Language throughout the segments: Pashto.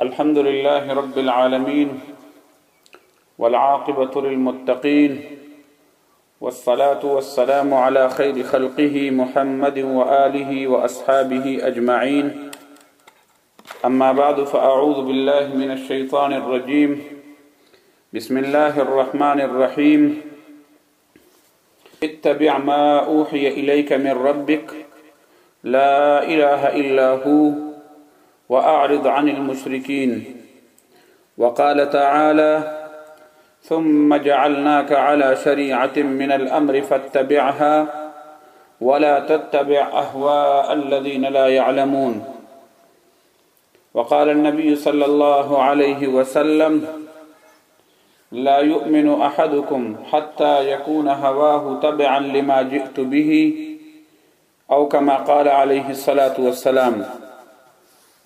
الحمد لله رب العالمين والعاقبة للمتقين والصلاة والسلام على خير خلقه محمد وآله وأصحابه أجمعين أما بعد فأعوذ بالله من الشيطان الرجيم بسم الله الرحمن الرحيم اتبع ما أوحي إليك من ربك لا إله إلا هو وأعرض عن المشركين وقال تعالى ثم جعلناك على شريعة من الأمر فاتبعها ولا تتبع أهواء الذين لا يعلمون وقال النبي صلى الله عليه وسلم لا يؤمن أحدكم حتى يكون هواه تبعا لما جئت به أو كما قال عليه الصلاة والسلام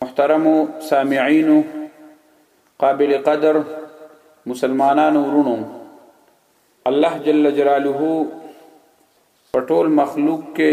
محترم سامعین قابل قدر مسلمانانو ورونو الله جل جلاله پټول مخلوق کې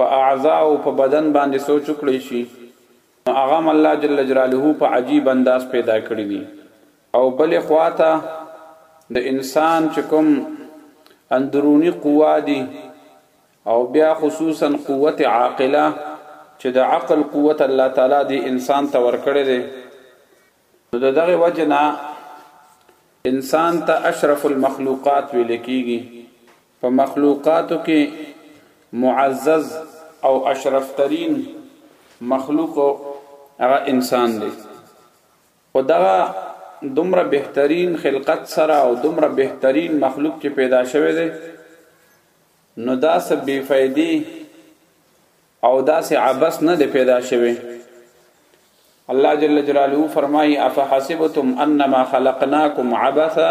په اعضاء او په بدن باندې سوچ وکړئ شي نو هغه هم الله جل جلاله په عجیب انداز پیدا کړی دي او بل خواته د انسان چې کوم اندرونی قوا دي او بیا خصوصا قوت عاقله چې د عقل قوت الله تعالی دی انسان ته ورکړی دی نو دغه وجنا انسان ته اشرف المخلوقات ویل کیږي په مخلوقاتو کې معزز او اشرف ترين مخلوق هغه انسان دی او دا دومره بهترین خلقت سره او دومره بهترین مخلوق چې پیدا شوه دی نو دا سه بی فائدې او دا سه عبس نه دی پیدا شوه الله جل جلاله فرمایي افحسبتم انما خلقناکم عبثا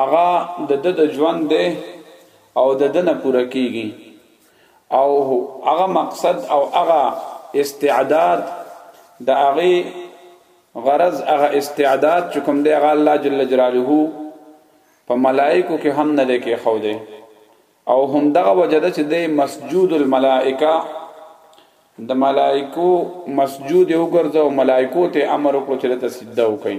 هغه د ده د ژوند دی او د ده نه پوره کیږي او هغه مقصد او هغه استعداد د هغه غرض هغه استعداد چې کوم دی هغه الله جل جلاله په ملائکو کې هم نه دی کې خو دی او هم دغه وجده چې دی مسجود الملائکه د ملائکو مسجود وګرځو ملائکو ته امر وکړو چې ته سجده وکړي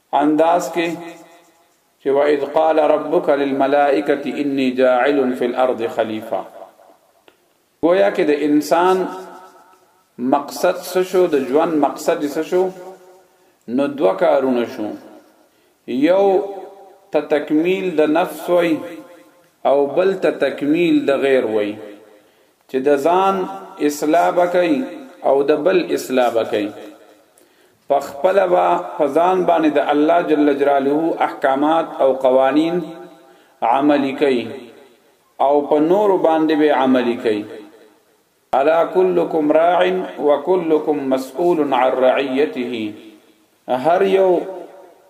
انداز کې چې واذ قال ربک للملائکه انی جاعل فی الارض خلیفہ گویا کې د انسان مقصد څه شو د ژوند مقصد څه شو نو دوه کارونه شو یو ته تکمیل د نفس وای او بل ته تکمیل د غیر وای چې د ځان اصلاح وکي او د بل اصلاح وکي په خپله به په ځان باندې د الله جل جلاله احکامات او قوانین عملی کوي او په نور باندې به عملی کوي الا كلكم راع وكلكم مسؤول عن رعيته هر یو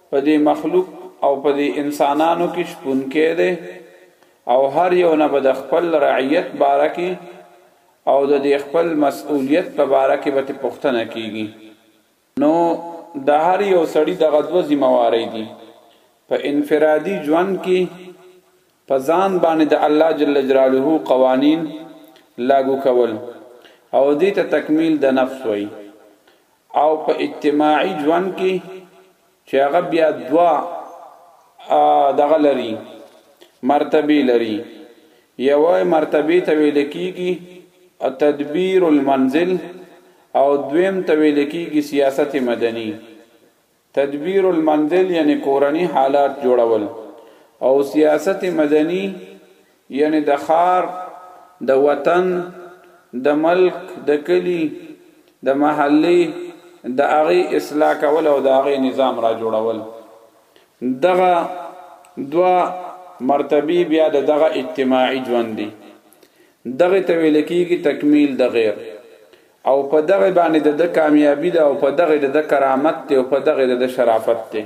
په دې مخلوق او په دې انسانانو کې شپون کې ده او هر یو نه به د خپل رعیت باره کې او د دې خپل مسئولیت په باره کې به ترې پوښتنه کېږي. نو د هر یو سړي دغه دوه ذمه وارۍ دي، په انفرادي ژوند کې په ځان باندې د الله جل جلاله قوانین لاګو کول او دې ته تکمیل د نفس وایي او په اجتماعي ژوند کې چې هغه بیا دوا دغه لري مرتبه لري یو مرتبه ته ویل کیږي تدبیر المنزل او دویم ته ویل کیږي سیاست مدني تدبیر المنزل یعنی کورنی حالات جوړول او سیاست مدنی یعنې د ښار، د وطن، د ملک، د کلي، د محلې د هغې اصلاح کول او د هغې نظام را جوړول دغه دوا مرتبه بیا د دغه اجتماعي ژوند دی دغه ته ویل کېږي تکمیل د غیر او په دغه باندې د کامیابی ده او په دغه د کرامت ته او په دغه د شرافت ته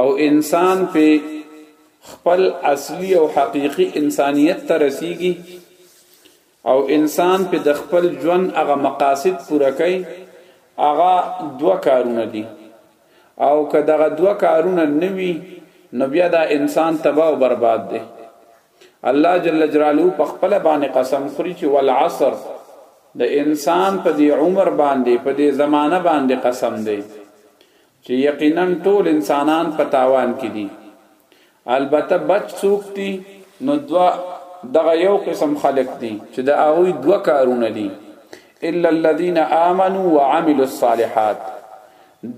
او انسان په خپل اصلي او حقيقي انسانيت ته رسیږي او انسان په د خپل ژوند هغه مقاصد پوره کوي هغه دوه کارونه دي او که دغه دوه کارونه نوي نو بیا دا انسان تباہ او برباد دی الله جل جلاله په خپل باندې قسم خوري چې والعصر د انسان په دې عمر باندې په دې زمانہ باندې قسم دی چې یقینا ټول انسانان په تاوان کې دي البته بچ څوک دي نو دوا دغه یو قسم خلق دي چې د هغه دوه کارونه دي الا الذين امنوا وعملوا الصالحات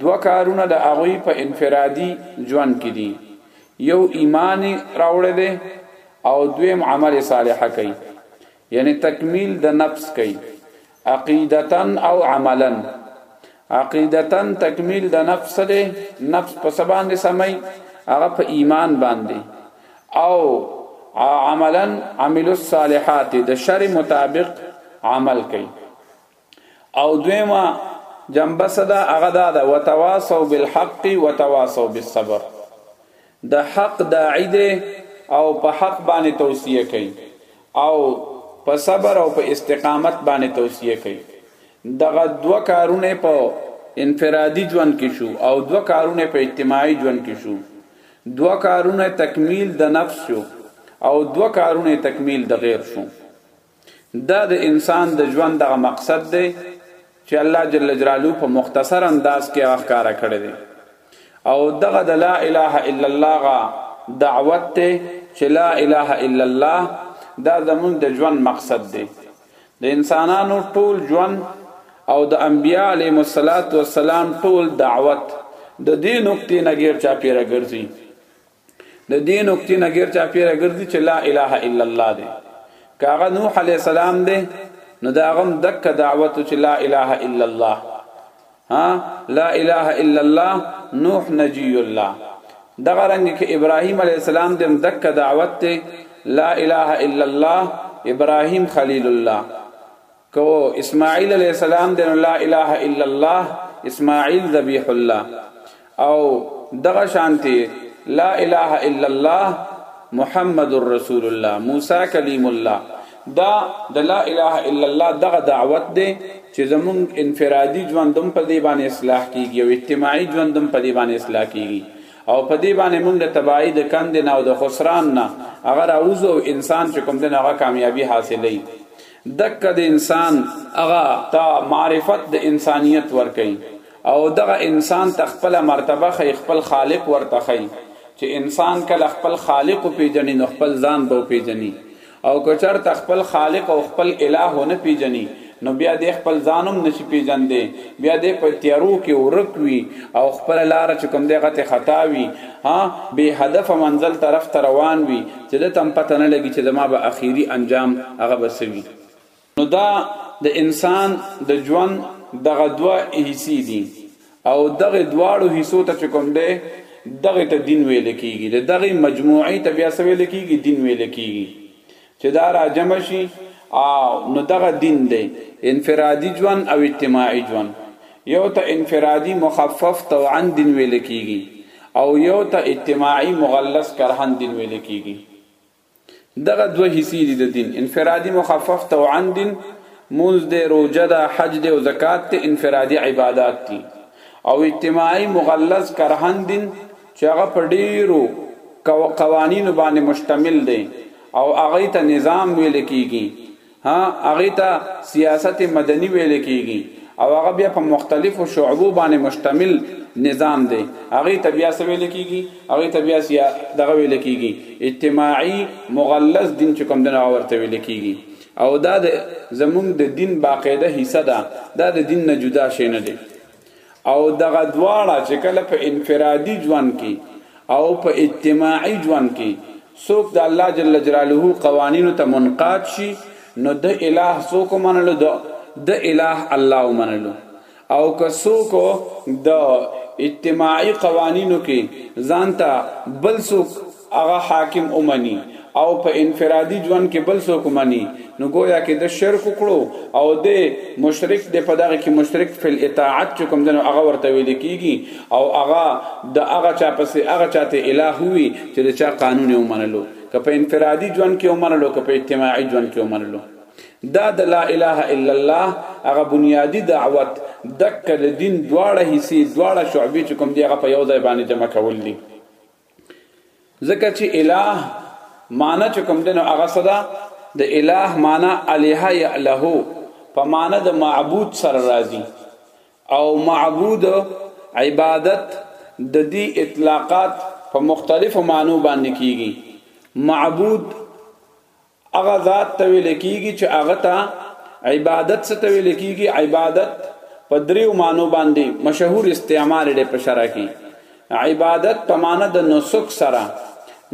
دوه کارونه د هغه په انفرادي ژوند کې دي یو ایمان راوړل او دویم عمل صالحه کوي یعنی تکمیل د نفس کوي عقیدتا او عملا عقیدتا تکمیل د نفس ده نفس په سبان دي سمي هغه په ایمان باندې او عملا عمل الصالحات د شر مطابق عمل کوي او دویمه جنبه صدا هغه دا ده وتواصوا بالحق وتواصوا بالصبر د حق داعی ده او په حق باندې توصیه کوي او په صبر او په استقامت باندې توصیه کوي دغه دوه کارونه په انفرادي ژوند کې شو او دوه کارونه په اجتماعي ژوند کې شو دوه کارونه تکمیل د نفس شو او دوه کارونه تکمیل د غیر شو دا د انسان د ژوند دغه مقصد دی چې الله جل جلاله په مختصر انداز کې هغه ښکارا کړی دی او دغه د لا اله الا الله غا دعوت ته چې لا اله الا الله دا زمون د ژوند مقصد دی د انسانانو ټول ژوند او د انبیاء علیهم الصلاۃ والسلام ټول دعوت د دې نقطې نګیر چا پیره ګرځي د دې نقطې نه غیر چا پیره ګرځي چې لا اله الا الله دی کاغه نوح علی السلام دی نو دا غم دک دعوت چې لا اله الا الله ها لا اله الا الله نوح نجی الله دغه رنګ کې ابراهیم علی السلام دم دک دعوت ته لا اله الا الله ابراهیم خلیل الله کو اسماعیل علیہ السلام دین لا اله الا الله اسماعیل ذبیح الله او دغه شانتی لا اله الا الله محمد رسول الله موسی کلیم الله دا د لا اله الا الله دغه دعوت دی چې زمون انفرادي ژوندم په دی باندې اصلاح کیږي او اجتماعي ژوندم په دی باندې اصلاح کیږي او په دی باندې موږ د تباہی د کند نه او د خسران نه اگر اوزو انسان چې کوم دغه کامیابی حاصلې دک د انسان هغه تا معرفت د انسانیت ور کوي او دغه انسان تخپل مرتبه خي خپل خالق ورته خي چې انسان کله خپل خالق پیجنې نو خپل ځان به پیجنې او کچر تخپل خالق او خپل الہ نه پیجنې نو بیا د خپل ځانم نشي پیجندې بیا د په تیارو کې ورک وي او خپل لار چې کوم دغه ته خطا وي ها به هدف منزل طرف ته روان وي چې د تم پته نه لګي چې زما به اخیری انجام هغه بسوي نو دا د انسان د ژوند دغه دوا حصي دي او دغه دواړو حصو ته کوم دی دغه ته دین ویل کیږي د دغه مجموعي ته بیا سویل کیږي دین ویل کیږي چې دا را جمع شي او نو دغه دین دی انفرادي ژوند او اجتماعي ژوند یو ته انفرادي مخفف توعن دین ویل کیږي او یو ته اجتماعي مغلظ کرهن دین ویل کیږي دغه دوه حصي دي د دین انفرادي مخفف توعا دین مونږ د روزه د حج د او زکات ته انفرادي عبادت دي او اجتماعي مغلظ کرهن دین چې هغه په ډیرو قوانینو باندې مشتمل دی او هغه ته نظام ویل کیږي ها هغه ته سیاست مدني ویل کیږي او هغه بیا په مختلفو شعبو باندې مشتمل نظام دی هغه ته بیا څه ویل کیږي هغه ته بیا سیا دغه ویل کیږي اجتماعي مغلظ دین چې کوم دغه ورته ویل کیږي او دا د زمونږ د دین باقاعده حصہ ده دا د دین نه جدا شي نه دی او دغه دواړه چې کله په انفرادي ژوند کې او په اجتماعي ژوند کې څوک د الله جل جلاله قوانینو ته منقاد شي نو د الٰه څوک منلو د د الٰه الله منلو او که څوک د اجتماعي قوانینو کې ځانته بل څوک هغه حاکم اومني او په انفرادي ژوند کې بل څوک اومني نو گویا کې د شرک کړو او د مشرک د په دغه کې مشرک فل اطاعت چې کوم دنو هغه ورته ویل کیږي او هغه د هغه چا پسې هغه چاته الٰه وي چې د چا قانون اومنلو که په انفرادي ژوند کې اومنلو که په اجتماعي ژوند کې اومنلو دا د لا اله الا الله هغه بنیادی دعوت دک د دین دواړه حصے دواړه شعبې چې کوم دی هغه په یو ځای باندې جمع کول دي ځکه چې الہ معنی چې کوم دنو هغه صدا د الہ معنی الہ یعله په معنی د معبود سره راځي او معبود عبادت د دې اطلاقات په مختلفو معنو باندې کیږي معبود هغه ذات ته ویل کیږي چې هغه ته عبادت څه ته ویل کیږي عبادت په دریو مانو باندې مشهور استعمال دی په شرع کې عبادت په معنی د نسک سره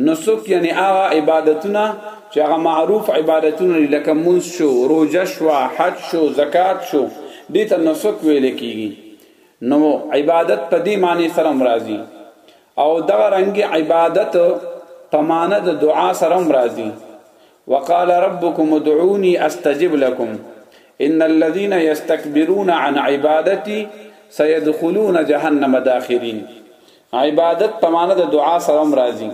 نسک یعنی هغه عبادتونه چې هغه معروف عبادتونه لکه منځ شو روزه شو حج شو زکات شو دې ته نسک ویل کیږي نو عبادت په دې معنی سره مرضی او دغه رنګ عبادت په معنا د دعا سره مرادي وقال ربكم ادعوني استجب لكم ان الذين يستكبرون عن عبادتي سيدخلون جهنم داخرين عبادت په معنا د دعا سره مرادي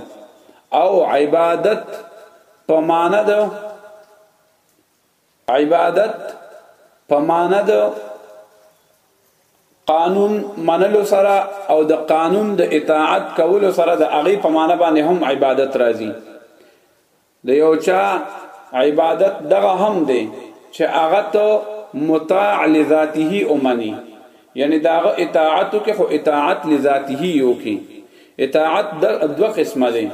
او عبادت په معنا د عبادت په معنی د قانون منلو سره او د قانون د اطاعت کولو سره د هغه په معنی باندې هم عبادت راځي د یو چا عبادت دغه هم دی چې هغه ته مطاع لذاته اومني یعنی داغه اطاعت کې خو اطاعت لذاته یو کې اطاعت د دوه قسمه دي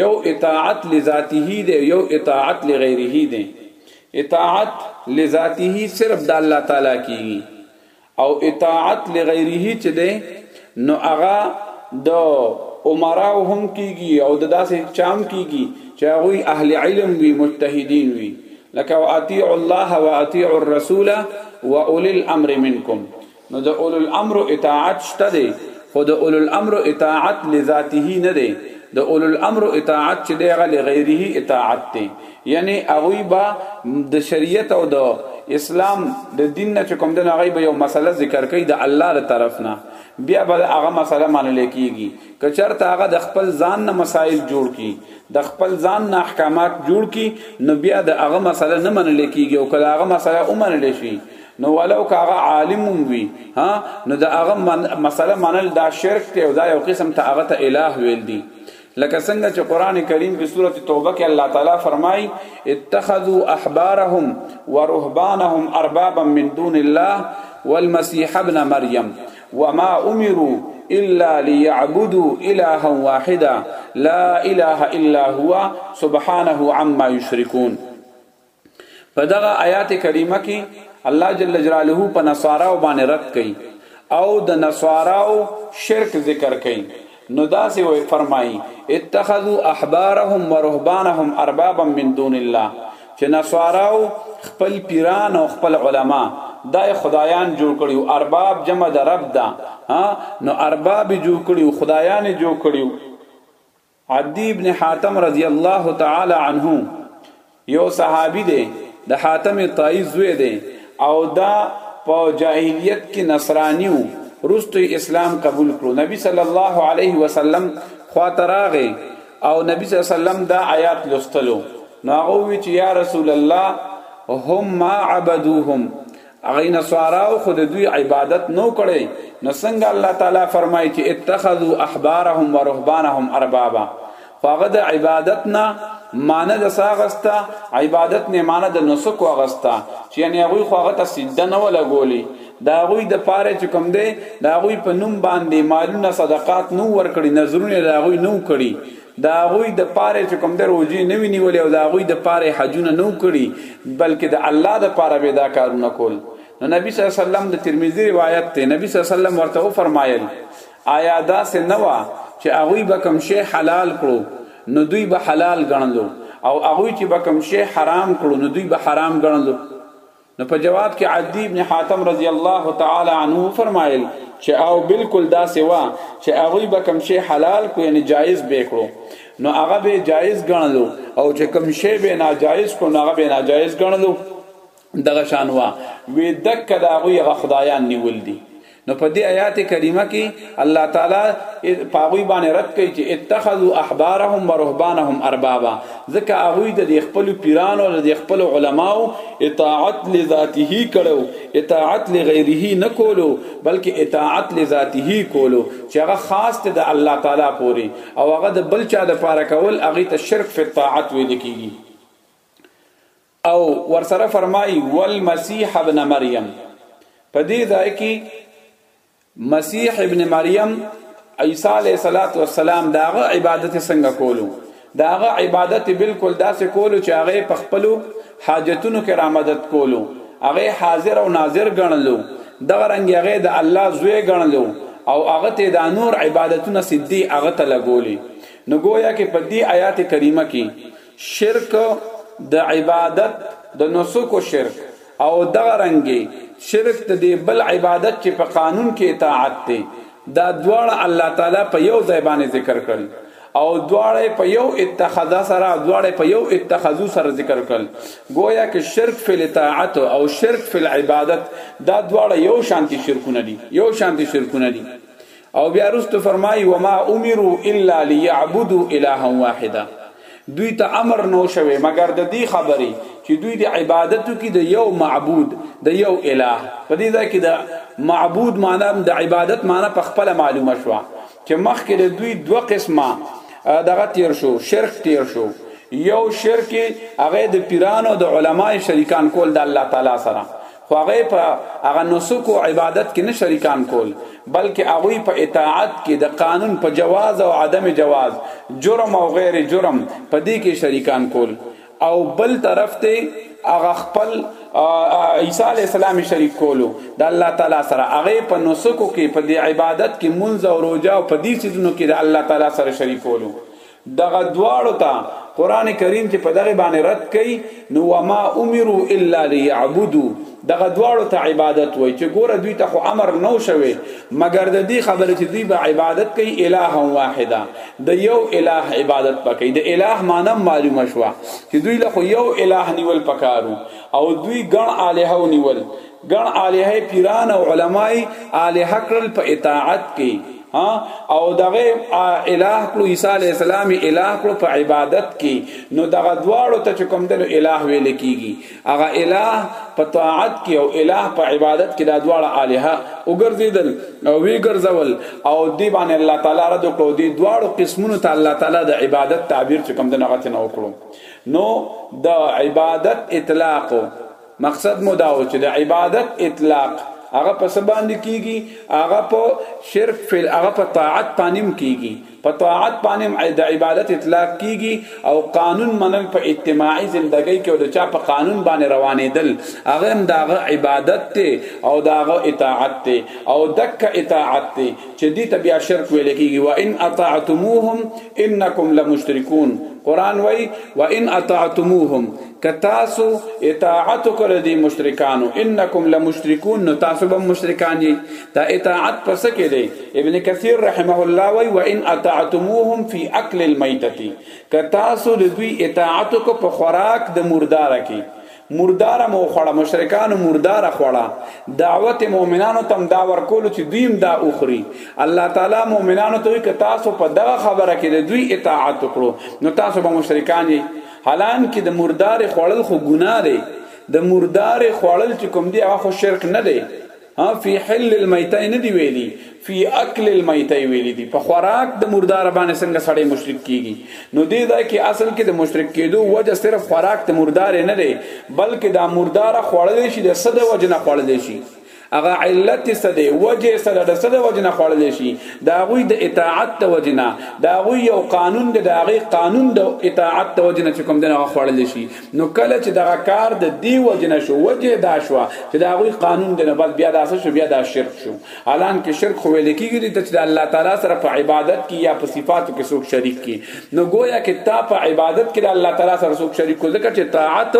یو اطاعت لذاته دی یو اطاعت لغیره دی اطاعت لذاته صرف د الله تعالی کیږي او اطاعت لغیره چې دی نو هغه د عمراو هم کیږي او د داسې چام کیږي چې هغه اهل علم وي مجتهدین وي لکه واطيع الله واطيع الرسول واولي الامر منكم نو د اولو الامر اطاعت شته دی خو د اولو الامر اطاعت لذاته نه دی د اولو الامر اطاعت چې دی غل غیره اطاعت دی یعنی هغه با د شریعت او د اسلام د دین نه کوم د هغه به یو مسله ذکر کوي د الله تر طرف نه بیا به هغه مسله منل کیږي که چرته هغه د خپل ځان نه مسائل جوړ کی د خپل ځان نه احکامات جوړ کی نو بیا د هغه مسله نه منل کیږي او کله هغه مسله ومنل شي نو ولو که هغه عالم وي ها نو د هغه من مسله منل دا شرک ته او دا یو قسم ته هغه ته الٰه ویل دي لکه څنګه چې قران کریم کې سورته توبه کې الله تعالی فرمایي اتخذوا احبارهم ورهبانهم اربابا من دون الله والمسيح ابن مريم وما امروا الا ليعبدوا الها واحدا لا اله الا هو سبحانه عما يشركون په دغه آیات کریمه کې الله جل جلاله په نصارا باندې رد کړي او د نصارا شرک ذکر کړي نو دا سی وی فرمای اتخذوا احبارهم ورهبانهم اربابا من دون الله چې نصاراو خپل پیران او خپل علما دای خدایان جوړ کړي او ارباب جمع د رب دا نو ارباب جوړ کړي او خدایان جوړ کړي عدی ابن حاتم رضی الله تعالی عنه یو صحابي دی د حاتم طایی زوی دی او دا په جاهلیت کې نصرانی وو رستو اسلام قبول کړو نبی صلی الله علیه وسلم خاطراغه او نبی صلی الله علیه وسلم دا آیات لستلو نو هغه وی چې یا رسول الله هم ما عبدوهم هغه نصاراو خو د دوی عبادت نو کړي نو څنګه الله تعالی فرمایي چې اتخذوا احبارهم ورهبانهم اربابا هغه د عبادت نه معنی د ساغستا عبادت نه معنی د نسک واغستا چې یعنی هغه خو هغه ته سیده نه ولا ګولی دا هغه د پاره چې کوم دی دا هغه په نوم باندې مالونه صدقات نو ورکړي نظرونه دا هغه نو کړي دا غوی د پاره چې کوم د روزي نه ویني ولې او دا غوی د پاره حجونه نو کړی بلکې د الله د پاره به دا کارونه کول نو نبی صلی الله علیه وسلم د ترمذی روایت ته نبی صلی الله علیه وسلم ورته و فرمایل آیا دا سه نه وا چې هغه به کوم شی حلال کړو نو دوی به حلال ګڼلو او هغه چې به کوم شی حرام کړو نو دوی به حرام ګڼلو نو په جواب کې عدی ابن حاتم رضی الله تعالی عنه فرمایل چې او بالکل دا سوا چې هغه به کوم شی حلال کو یعنی جایز به کړو نو هغه به جایز ګڼلو او چې کوم شی به ناجایز کو نو هغه به ناجایز ګڼلو دغه شانوا وی دک دا غوی غ خدایان نیول دي نو په دې آیات کریمه کې الله تعالی پاغوی باندې رد کوي چې اتخذوا احبارهم ورهبانهم اربابا ځکه هغه د خپل پیرانو او د خپل علماو اطاعت لذاته کړو اطاعت لغیره نه کولو بلکې اطاعت لذاته کولو چې هغه خاص ته د الله تعالی پوري او هغه د بل چا د پاره کول هغه ته شرک فی الطاعت ویل کیږي او ورسره فرمایي والمسيح ابن مریم په دې ځای کې مسیح ابن مریم عیسی علیه صلوات و سلام داغه عبادت څنګه کولو داغه عبادت بالکل داسې کولو چې هغه په خپل حاجتونو کې را مدد کولو هغه حاضر او ناظر ګڼلو دغه رنګ هغه د الله زوی ګڼلو او هغه ته د نور عبادتونه سدي هغه ته لګولي نو گویا کې په دې آیات کریمه کې شرک د عبادت د نسک شرک او دغه رنګي شرک ته دی بل عبادت چې په قانون کې اطاعت دی دا دواړه الله تعالی په یو ځای باندې ذکر کړل او دواړه په یو اتخاذ سره دواړه په یو اتخاذ سره ذکر کړل گویا کې شرک فی الاطاعت او شرک فی العبادت دا دواړه یو شانتی شرکونه دي یو شانتی شرکونه دي او بیا رست فرمایي وما امروا الا ليعبدوا الها واحدا دوی ته امر نو شوه مګر د دې خبرې چې دوی د عبادت کې د یو معبود د یو الہ په دې ځای کې د معبود معنی د عبادت معنی په خپل معلومه شو چې مخکې د دوی دوه قسمه دغه تیر شو شرک تیر شو یو شرک هغه د پیرانو د علماي شریکان کول د الله تعالی سره خو هغه په هغه نسک او عبادت کې نه شریکان کول بلکې هغه په اطاعت کې د قانون په جواز او عدم جواز جرم او غیر جرم په دې کې شریکان کول او بل طرف ته هغه خپل عیسی علی السلام شریک کولو د الله تعالی سره هغه په نسکو کې په دې عبادت کې منځ او روزه او په دې سيزونو کې د الله تعالی سره شریک کولو دغه دواړو ته قران کریم چې په دغه باندې رد کوي نو وما امروا الا ليعبدوا دغه دواړو ته عبادت وای چې ګوره دوی ته خو امر نو شوي مګر د دې خبرې چې دوی به عبادت کوي الہ واحده د یو الہ عبادت پکې د الہ معنی معلومه شو چې دوی له یو الہ نیول پکارو او دوی ګڼ الہ نیول ګڼ الہ پیران او علماي الہ کړل په اطاعت کې ها او دغه الہ کلو عیسی علی السلام الہ کلو په عبادت کې نو دغه دواړو ته کوم دل الہ ویل کیږي هغه الہ په طاعت کې او الہ په عبادت کې دا دواړه الہ وګرځیدل او وی ګرځول او دی باندې الله تعالی رد کو دی دواړو قسمونو ته الله تعالی د عبادت تعبیر کوم دل هغه ته نو کړو نو د عبادت اطلاق مقصد مو دا و چې د عبادت اطلاق هغه په سباند کیږي هغه په شرک فل هغه په طاعت پانیم کیږي په طاعت پانیم د عبادت اطلاق کیږي او قانون منل په اجتماعي زندګۍ کې او د چا په قانون باندې روانې دل هغه هم داغه عبادت ته او داغه اطاعت ته او دک اطاعت ته چې دې ته بیا شرک ویل کیږي و ان اطعتموهم انکم لمشرکون قران وای و ان اطعتموهم کتاسو اطاعت کړ دي مشرکانو انکم لمشرکون نو تاسو به مشرکان یي دا اطاعت پس کې دي ابن کثیر رحمه الله وی و ان اطعتموهم فی اکل المیتتی کتاسو د دوی اطاعت کو په خوراک د مردار کې مردار مو خړه مشرکان مردار خړه دعوت مؤمنانو تم دا ورکول چې دویم دا اخري الله تعالی مؤمنانو ته کتاسو په دغه خبره کې د دوی اطاعت کړو نو تاسو به مشرکان یي حالان کې د مردار خوړل خو ګناه دی د مردار خوړل چې کوم دی هغه شرک نه دی ها فی حل المیتې نه دی ویلی فی اکل المیتې ویلی دی په خوراک د مردار باندې څنګه سړی مشرک کیږي نو دې دا کې اصل کې د مشرک کېدو وجه صرف خوراک د مردار نه دی بلکې د مردار خوړل شي د صد وجه نه خوړل شي هغه علت څه دی وجه څه ده د څه د وجه نه خوړل شي دا غوي د اطاعت د وجه نه دا غوي یو قانون دی دا غي قانون د اطاعت د وجه نه چې کوم دنه خوړل شي نو کله چې دغه کار د دی وجه نه شو وجه دا شو چې دا غوي قانون دی نه بس بیا دا څه شو بیا دا شرک شو الان کې شرک خو ویل کیږي چې د الله تعالی سره په عبادت کې یا په صفاتو کې څوک شریک کی نو گویا کې تا په عبادت کې د الله تعالی سره څوک شریک کو ځکه چې طاعت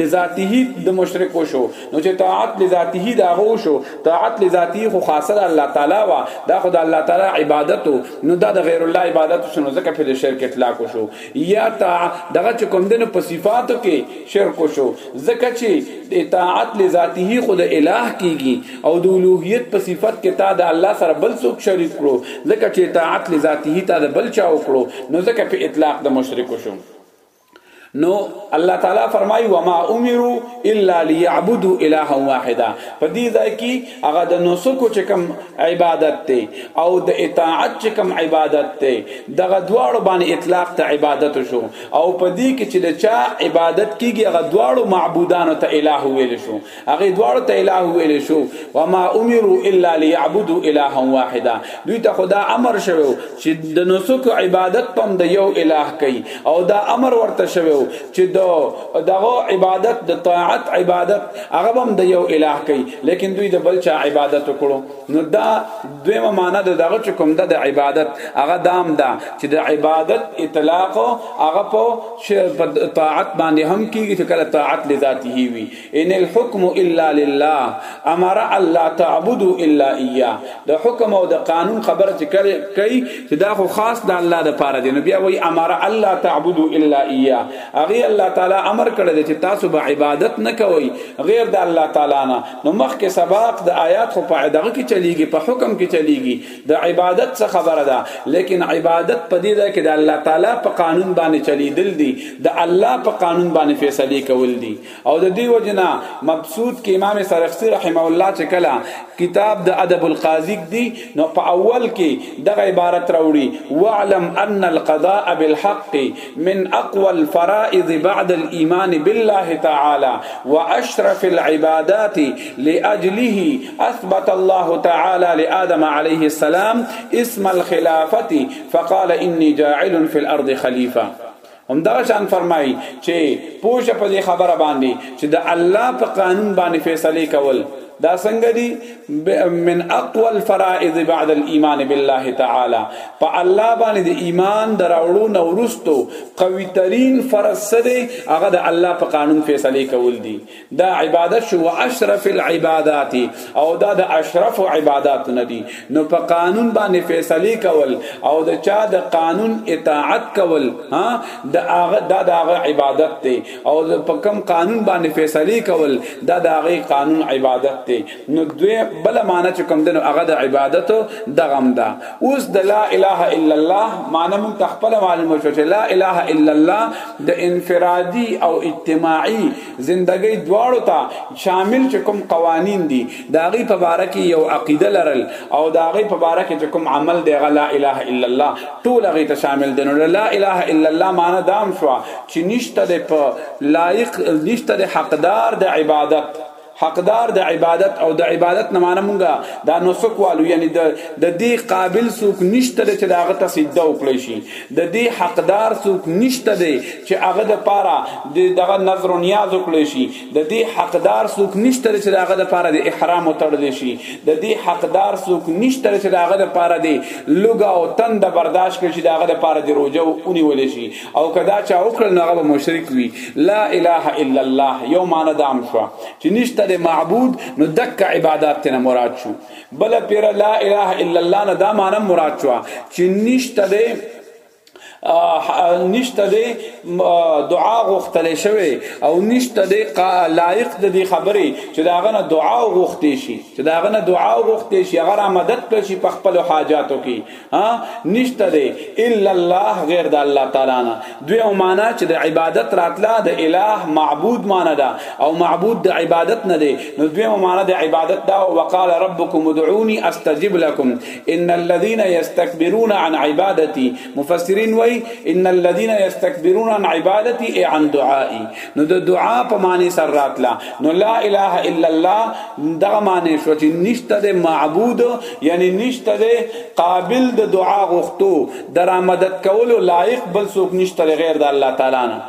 لذاته د مشرک شو نو چې طاعت لذاته دا غو شو طاعت لذاته خو خاصه ده الله تعالی وا دا خو د الله تعالی عبادت نو دا د غیر الله عبادت شنو ځکه په شرک اطلاق شو یا تا دغه چې کوم دنه په صفاتو کې شرک شو ځکه چې طاعت لذاته خو د الٰه کیږي او د اولوہیت په صفت کې تا د الله سره بل څوک شریک کړو ځکه چې طاعت لذاته تا د بل چا وکړو نو ځکه په اطلاق د مشرک شو نو الله تعالی فرمای و ما امروا الا ليعبدوا اله واحده په دې ځای کې هغه د نسکو چې کوم عبادت ته او د اطاعت چې کوم عبادت ته دغه دواړو باندې اطلاق ته عبادت شو او په دې کې چې د چا عبادت کیږي هغه دواړو معبودانو ته اله ویل شو هغه دواړو ته الہ ویل شو و ما امروا الا ليعبدوا الها واحدا دوی ته خدا امر شوو چې د نسک عبادت پم د یو الہ کوي او دا امر ورته شوو چې د دغه عبادت د طاعت عبادت هغه هم د یو الہ کوي لیکن دوی د بل چا عبادت وکړو نو دا دویمه معنی د دغه چې کوم د عبادت هغه دام دا چې د عبادت اطلاق هغه په طاعت باندې هم کیږي چې کله طاعت لذاته وي ان الحكم الا لله امر الله تعبدوا الا اياه د حکم او د قانون خبر چې کوي چې دا خو خاص د الله د پاره دی نو بیا وایي امر الله تعبدوا الا اياه هغه الله تعالی امر کړی چې تاسو به عبادت نه کوئ غیر د الله تعالی نه نو مخکې سباق د آیات خو په دغه کې چلیږي په حکم کې چلیږي د عبادت څخه خبره ده لیکن عبادت په دې ده کې د الله تعالی په قانون باندې چلیدل دي د الله په قانون باندې فیصله کول دي او د دې وجنا مبسوط کې امام سرخسی رحمه الله چې کلا کتاب د ادب القاضی دی نو په اول کې دغه عبارت راوړي واعلم ان القضاء بالحق من اقوى الفرائض بعد الايمان بالله تعالى واشرف العبادات لاجله اثبت الله تعالى لادم عليه السلام اسم الخلافه فقال اني جاعل في الارض خليفه هم دغه شان فرمایي چې پوښه په دې خبره باندې چې د الله په قانون باندې فیصله کول دا څنګه دي من اقوى الفرائض بعد الايمان بالله تعالی په الله باندې د ایمان دراوړو نورستو قوي ترين فرض سره هغه د الله په قانون فیصله کول دي دا عبادت شو اشرف العبادات او دا د اشرف عبادت ندی نو په قانون باندې فیصله کول او د چا د قانون اطاعت کول ها د هغه دا د هغه عبادت دی او په کم قانون باندې فیصله کول دا د هغه قانون عبادت دی نو دوی بل معنی چې کوم دنو هغه د عبادت دغم دا اوس د لا اله الا الله معنی مون تخپل معلومه شو چې لا اله الا الله د انفرادي او اجتماعي زندګۍ دواړو ته شامل چې کوم قوانین دي دا غي په باره کې یو عقیده لرل او دا غي په باره کې چې کوم عمل دی لا اله الا الله ټول غي ته شامل دي نو لا اله الا الله معنی دام شو چې نشته د په لایق نشته د حقدار د عبادت حقدار د عبادت او د عبادت نه معنی مونږه دا نسک والو یعنی د د دې قابل سوک نشته چې داغه ته سجده وکړي شي د دې حقدار څوک نشته دی چې هغه د پاره د دغه نظر و نیاز وکړي شي د دې حقدار څوک نشته چې هغه د پاره د احرام وتړل شي د دې حقدار څوک نشته چې هغه د پاره د لوګا او تند برداشت کړي چې هغه د پاره د روزه اونې ولې شي او کدا چا وکړ نو هغه مشرک وي لا اله الا الله یوم انا دام شو چې نشته معبود نو دک عبادت ته مراد شو بل پیر لا اله الا الله نه دا معنی مراد شو چې نشته دی نشته دی دعا غوښتل شوی او نشته دی لایق د دې خبرې چې داغه نه دعا غوښتې شي چې داغه نه دعا غوښتې شي هغه مدد کړي په خپل حاجاتو کې ها نشته دی الا الله غیر د الله تعالی نه دوی او معنا چې د عبادت راتله د اله معبود معنا ده او معبود د عبادت نه دی نو دوی او معنا د عبادت دا وقال ربکم ادعوني استجب لكم ان الذين يستكبرون عن عبادتي مفسرین وای ان الذين يستكبرون عن عبادتي عن دعائي نو د دعا په معنی سره راتلا نو لا اله الا الله دا معنی شو چې نشته د معبود یعنی نشته د قابل د دعا غوښتو درآمدت کولو لایق بل څوک نشته غیر د الله تعالی نه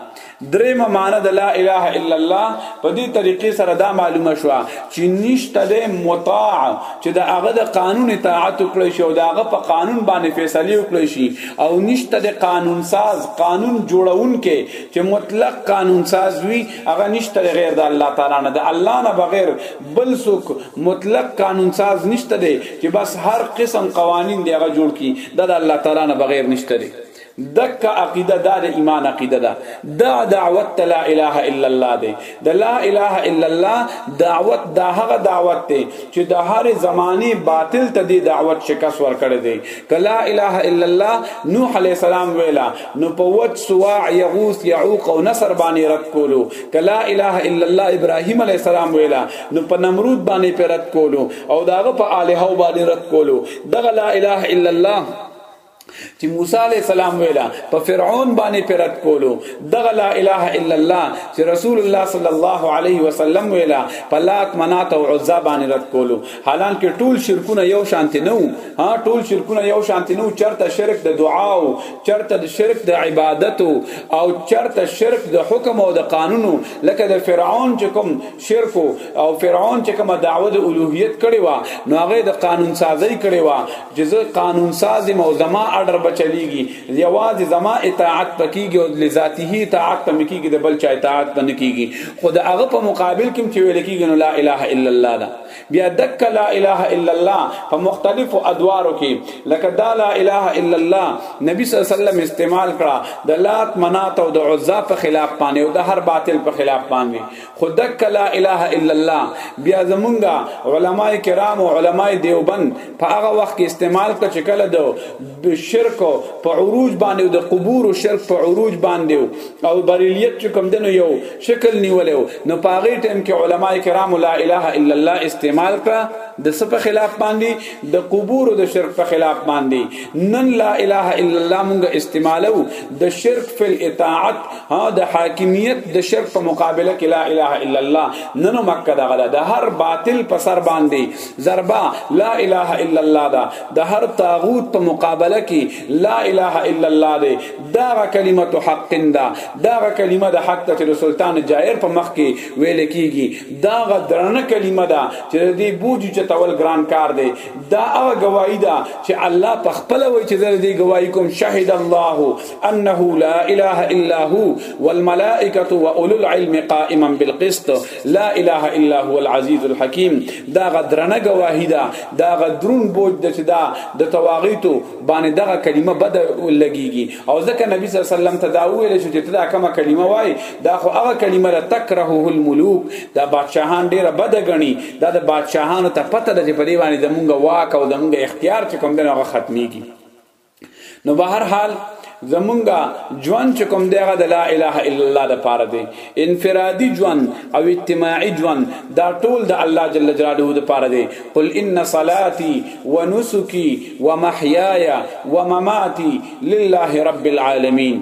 دریم معنی د لا اله الا الله په دې طریقې سره دا معلومه شو چې نشته د مطاع چې د هغه د قانون اطاعت وکړي شي او د هغه په قانون باندې فیصله وکړي شي او نشته د قانون ساز قانون جوړونکي چې مطلق قانون ساز وي هغه نشته غیر د الله تعالی نه د الله نه بغیر بل څوک مطلق قانون ساز نشته دی چې بس هر قسم قوانین دی هغه جوړ کی د الله تعالی نه بغیر نشته دی دک عقیده دا د ایمان عقیده ده دا دعوت لا اله الا الله دی د لا اله الا الله دعوت دا هغه دعوت دی چې د هر زماني باطل ته دی دعوت شکست ورکړی دی کلا اله الا الله نوح علی السلام ویلا نو په وت سوا یغوس یعوق او نصر باندې رد کولو کلا اله الا الله ابراهیم علی السلام ویلا نو په نمرود باندې پر رد کولو او داغه په الها باندې رد کولو دغه لا اله الا الله چې موسی علی السلام ویلا په فرعون باندې پرد کولو دغه لا اله الا الله چې رسول الله صلی الله علیه وسلم ویلا په لات منات او عزا باندې رد کولو حالانکه ټول شرکونه یو شانتی نه وو ها ټول شرکونه یو شانتی نه وو چرته شرک د دعا او چرته د شرک د عبادت او چرته شرک د حکم او د قانونو لکه د فرعون چې کوم شرک او فرعون چې کوم دعوه د الوهیت کړي وا نو هغه د قانون سازی کړي وا چې زه قانون ساز یم او زما اډر بچلیږي یوازې زما اطاعت پکېږي او لذاته اطاعت په مکیږي د بل چا اطاعت په نکیږي خو د هغه په مقابل کې چې ویل کېږي نو لا اله الا الله دا بیا دک لا اله الا الله په مختلفو ادوارو کې لکه دا لا اله الا الله نبی صلی الله علیه وسلم استعمال کړه د لات منات او د عزا په خلاف باندې او د هر باطل په خلاف باندې خو دک لا اله الا الله بیا زمونږه علما کرام او علما دیوبند په هغه وخت کې استعمال کړ چې کله د شرک په عروج باندې د قبور او شرک په عروج باندې او بریلیت چې کوم دنو یو شکل نیولې نو په هغه ټیم کې علما کرام لا اله الا الله استعمال کړ د سپ خلاف باندې د قبور او د شرک په خلاف باندې نن لا اله الا الله مونږه استعمالو د شرک فل اطاعت ها د حاکمیت د شرک په مقابله کې لا اله الا الله نن مکه دا غلا د هر باطل په سر باندې ضربه لا اله الا الله دا د هر طاغوت په مقابله کې لا اله الا الله دی دا کلمت حق دا دا کلمه د حق ته د سلطان جائر په مخ کې ویل کیږي دا غدرنه کلمه ده چې د دې بوج چتول ګران کار دی دا هغه گواہی ده چې الله په خپل وجه د دې گواہی کوم شهید الله انه لا اله الا هو والملائکه واولو العلم قائما بالقسط لا اله الا هو العزيز الحكيم دا غدرنه گواهی دا دا غدرون بوج د دا د تواغیتو باندې دغه کلمه بد لګیږي او ځکه نبی صلی الله علیه وسلم ته دا ویل شو چې دا کومه کلمه وای دا خو هغه کلمه را تکرهه الملوک دا بادشاہان ډیره بد غني دا د بادشاہانو ته پته ده چې په دی باندې زمونږ واک او زمونږ اختیار چې کوم دغه ختميږي نو به هر حال زمونږه ژوند چې کوم دیغه د لا اله الا الله د پاره دی انفرادي ژوند او اجتماعي ژوند دا ټول د الله جل جلاله د پاره دی قل ان صلاتي ونسكي ومحياي ومماتي لله رب العالمين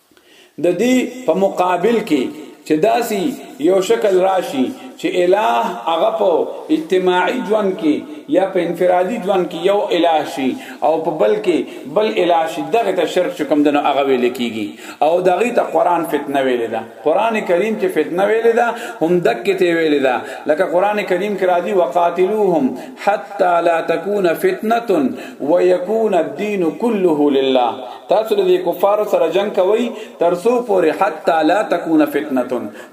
د دې په مقابل کې چې داسي یو شکل راشي چې الٰه هغه په اجتماعي ژوند کې یا په انفرادي ژوند کې یو الٰه شي او په بل کې بل الٰه شي دغه ته شرک چې کوم دنو هغه ویل کیږي او دغه ته قران فتنه ویل ده قران کریم چې فتنه ویل ده هم دکې ته ویل ده لکه قران کریم کې راځي وقاتلوهم حتا لا تكون فتنه ويكون الدين كله لله تاسو له کفارو سره جنگ کوي ترسو پورې حتا لا تکونه فتنه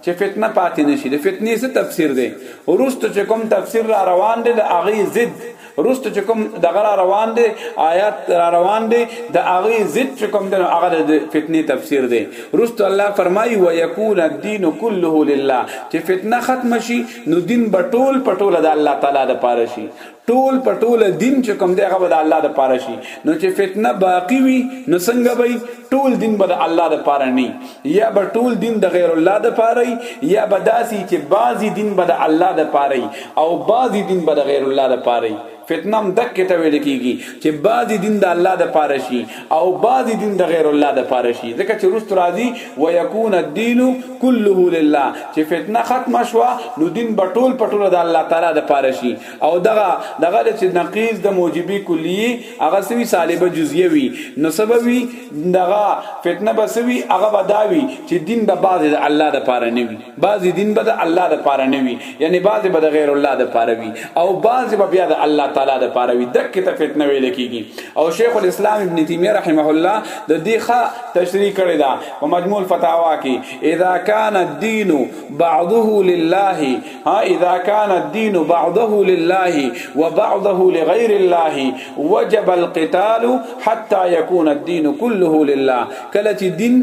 چې فتنه پاتې نشي د فتنې څه تفسیر دی ورست چې کوم تفسیر را روان دی د اغي ضد ورست چې کوم دغه را روان دی آیات را روان دی د اغي ضد چې کوم د هغه د فتنې تفسیر دی ورست الله فرمایي ويكون الدين كله لله چې فتنه ختم شي نو دین بټول پټول د الله تعالی د پاره شي ټول په ټول دین چې کوم دی هغه به د الله د پاره شي نو چې فتنه باقی وي نو څنګه به ټول دین به د الله د پاره نه یا به ټول دین د غیر الله د پاره یا به داسي چې بعضی دین به د الله د پاره او بعضی دین به د غیر الله د پاره فتنه هم دک ته ویل کیږي چې بعضی دین د الله د پاره شي او بعضی دین د غیر الله د پاره شي ځکه چې رست راضی و یکون الدین کله لله چې فتنه ختم شوه نو دین بټول پټول د الله تعالی د پاره شي او دغه دغه چې نقیض د موجبی کلی هغه سوي سالبه جزئیه وي نو سببي دغه فتنه بسوي هغه بداوي چې دین به بعض د الله د پاره نه وي بعض دین به د الله د پاره نه وي یعنی بعض به د غیر الله د پاره وي او بعض به بیا د الله تعالی د پاره وي دک ته فتنه ویل کیږي او شیخ الاسلام ابن تیمیه رحمه الله د دې ښه تشریح کړی دا په مجموع الفتاوا کې اذا کان الدین بعضه لله ها اذا كان الدين بعضه لله وبعضه لغير الله وجب القتال حتى يكون الدين كله لله کله چې دین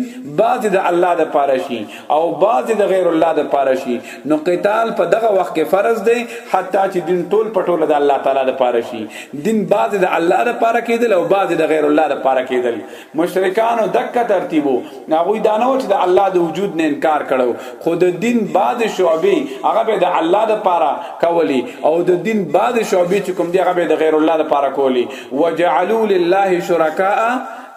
بعض د الله د پاره شي او بعض د غیر الله د پاره شي نو قتال په دغه وخت کې فرض دی حتی چې دین ټول پټول د الله تعالی د پاره شي دین بعض د الله د پاره کېدل او بعض د غیر الله د پاره کېدل مشرکانو دک ترتیبو هغه دا نه و چې د الله د وجود نه انکار کړو خو د دین بعد شعبې هغه به د الله د پاره کولی او د دین بعد شعبې چې کوم دی هغه به د غیر الله د پاره کولی وجعلوا لله شرکاء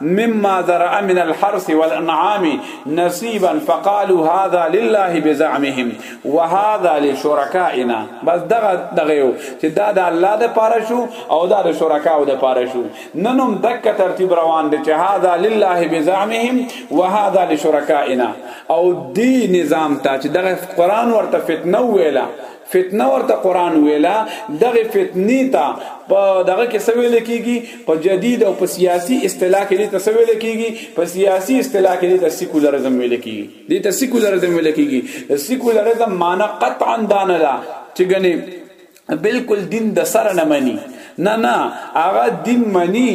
مما ذرأ من الحرث والانعام نصيبا فقالوا هذا لله بزعمهم وهذا لشركائنا بس دغه دغه چې دا د الله د پاره شو او دا د شرکاو د پاره شو نن هم دک ترتیب روان دي چې هاذا لله بزعمهم وهذا لشرکائنا او دی نظام ته چې دغه قران ورته فتنه ویلا فتنه ورته قران ویلا دغه فتنی ته په دغه کې سویل کیږي په جدید او په سیاسي اصطلاح کې دي تسویل کیږي په سیاسي اصطلاح کې دي سیکولرزم ویل کیږي دي ته سیکولرزم ویل کیږي سیکولرزم معنی قطعا دانه لا چې ګنې بالکل دین د سره نه مني نه نه هغه دین مني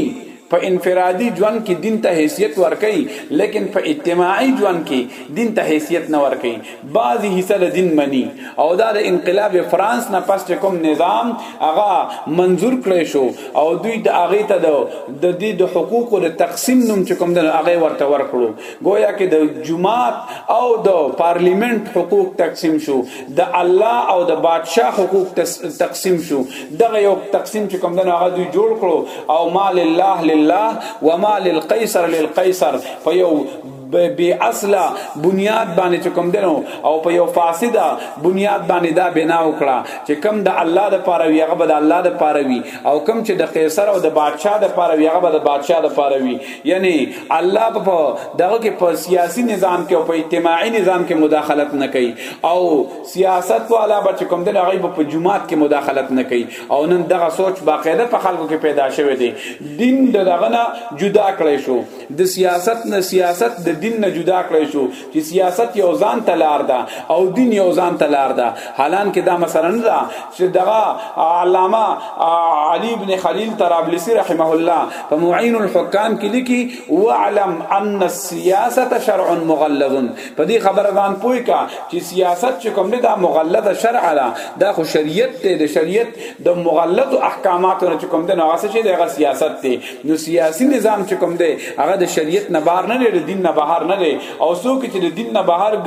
په انفرادي ژوند کې دین ته حیثیت ورکړي لیکن په اجتماعي ژوند کې دین ته حیثیت نه ورکړي بعضی حصہ د دین مني او دا د انقلاب فرانس نه پس کوم نظام هغه منظور کړی شو او دوی د هغه ته د دې د حقوقو د تقسیم نوم چې کوم د هغه ورته ورکړو گویا کې د جماعت او د پارلیمنت حقوق تقسیم شو د الله او د بادشاه حقوق تقسیم شو دغه یو تقسیم چې کوم دغه دوی جوړ کړو او مال الله لله ومال القیصر للقیصر په یو بی اصله بنیاد باندې چې کوم دنو او په یو فاسده بنیاد باندې دا بنا وکړه چې کوم د الله د پاره وی هغه د الله د پاره وی او کوم چې د قیصر او د بادشاه د پاره وی هغه د بادشاه د پاره وی یعنی الله په دغه کې په سیاسي نظام کې او په اجتماعي نظام کې مداخلت نه کوي او سیاست والا به کوم د غیب په جماعت کې مداخلت نه کوي او نن دغه سوچ باقاعده په خلکو کې پیدا شوی دی دین دغه نه جدا کړی شو د سیاست نه سیاست د دین نه جدا کړی شو چې سیاست یو ځان ته لار ده او دین یو ځان ته لار ده حالان کې دا مثلا نه ده چې دغه علامه علی ابن خلیل طرابلسی رحمه الله په معین الحکام کې لیکي واعلم ان السیاست شرع مغلظ په دې خبره ځان پوي کا چې سیاست چې کوم نه دا مغلظ شرع ده دا خو شریعت ته د شریعت د مغلظ احکاماتو نه کوم د نواسه چې دغه سیاست ته نو سیاسی نظام چې کوم دی هغه د شریعت نه بهر نه دی د دین نه بهر نه دی او څوک چې د دین نه بهر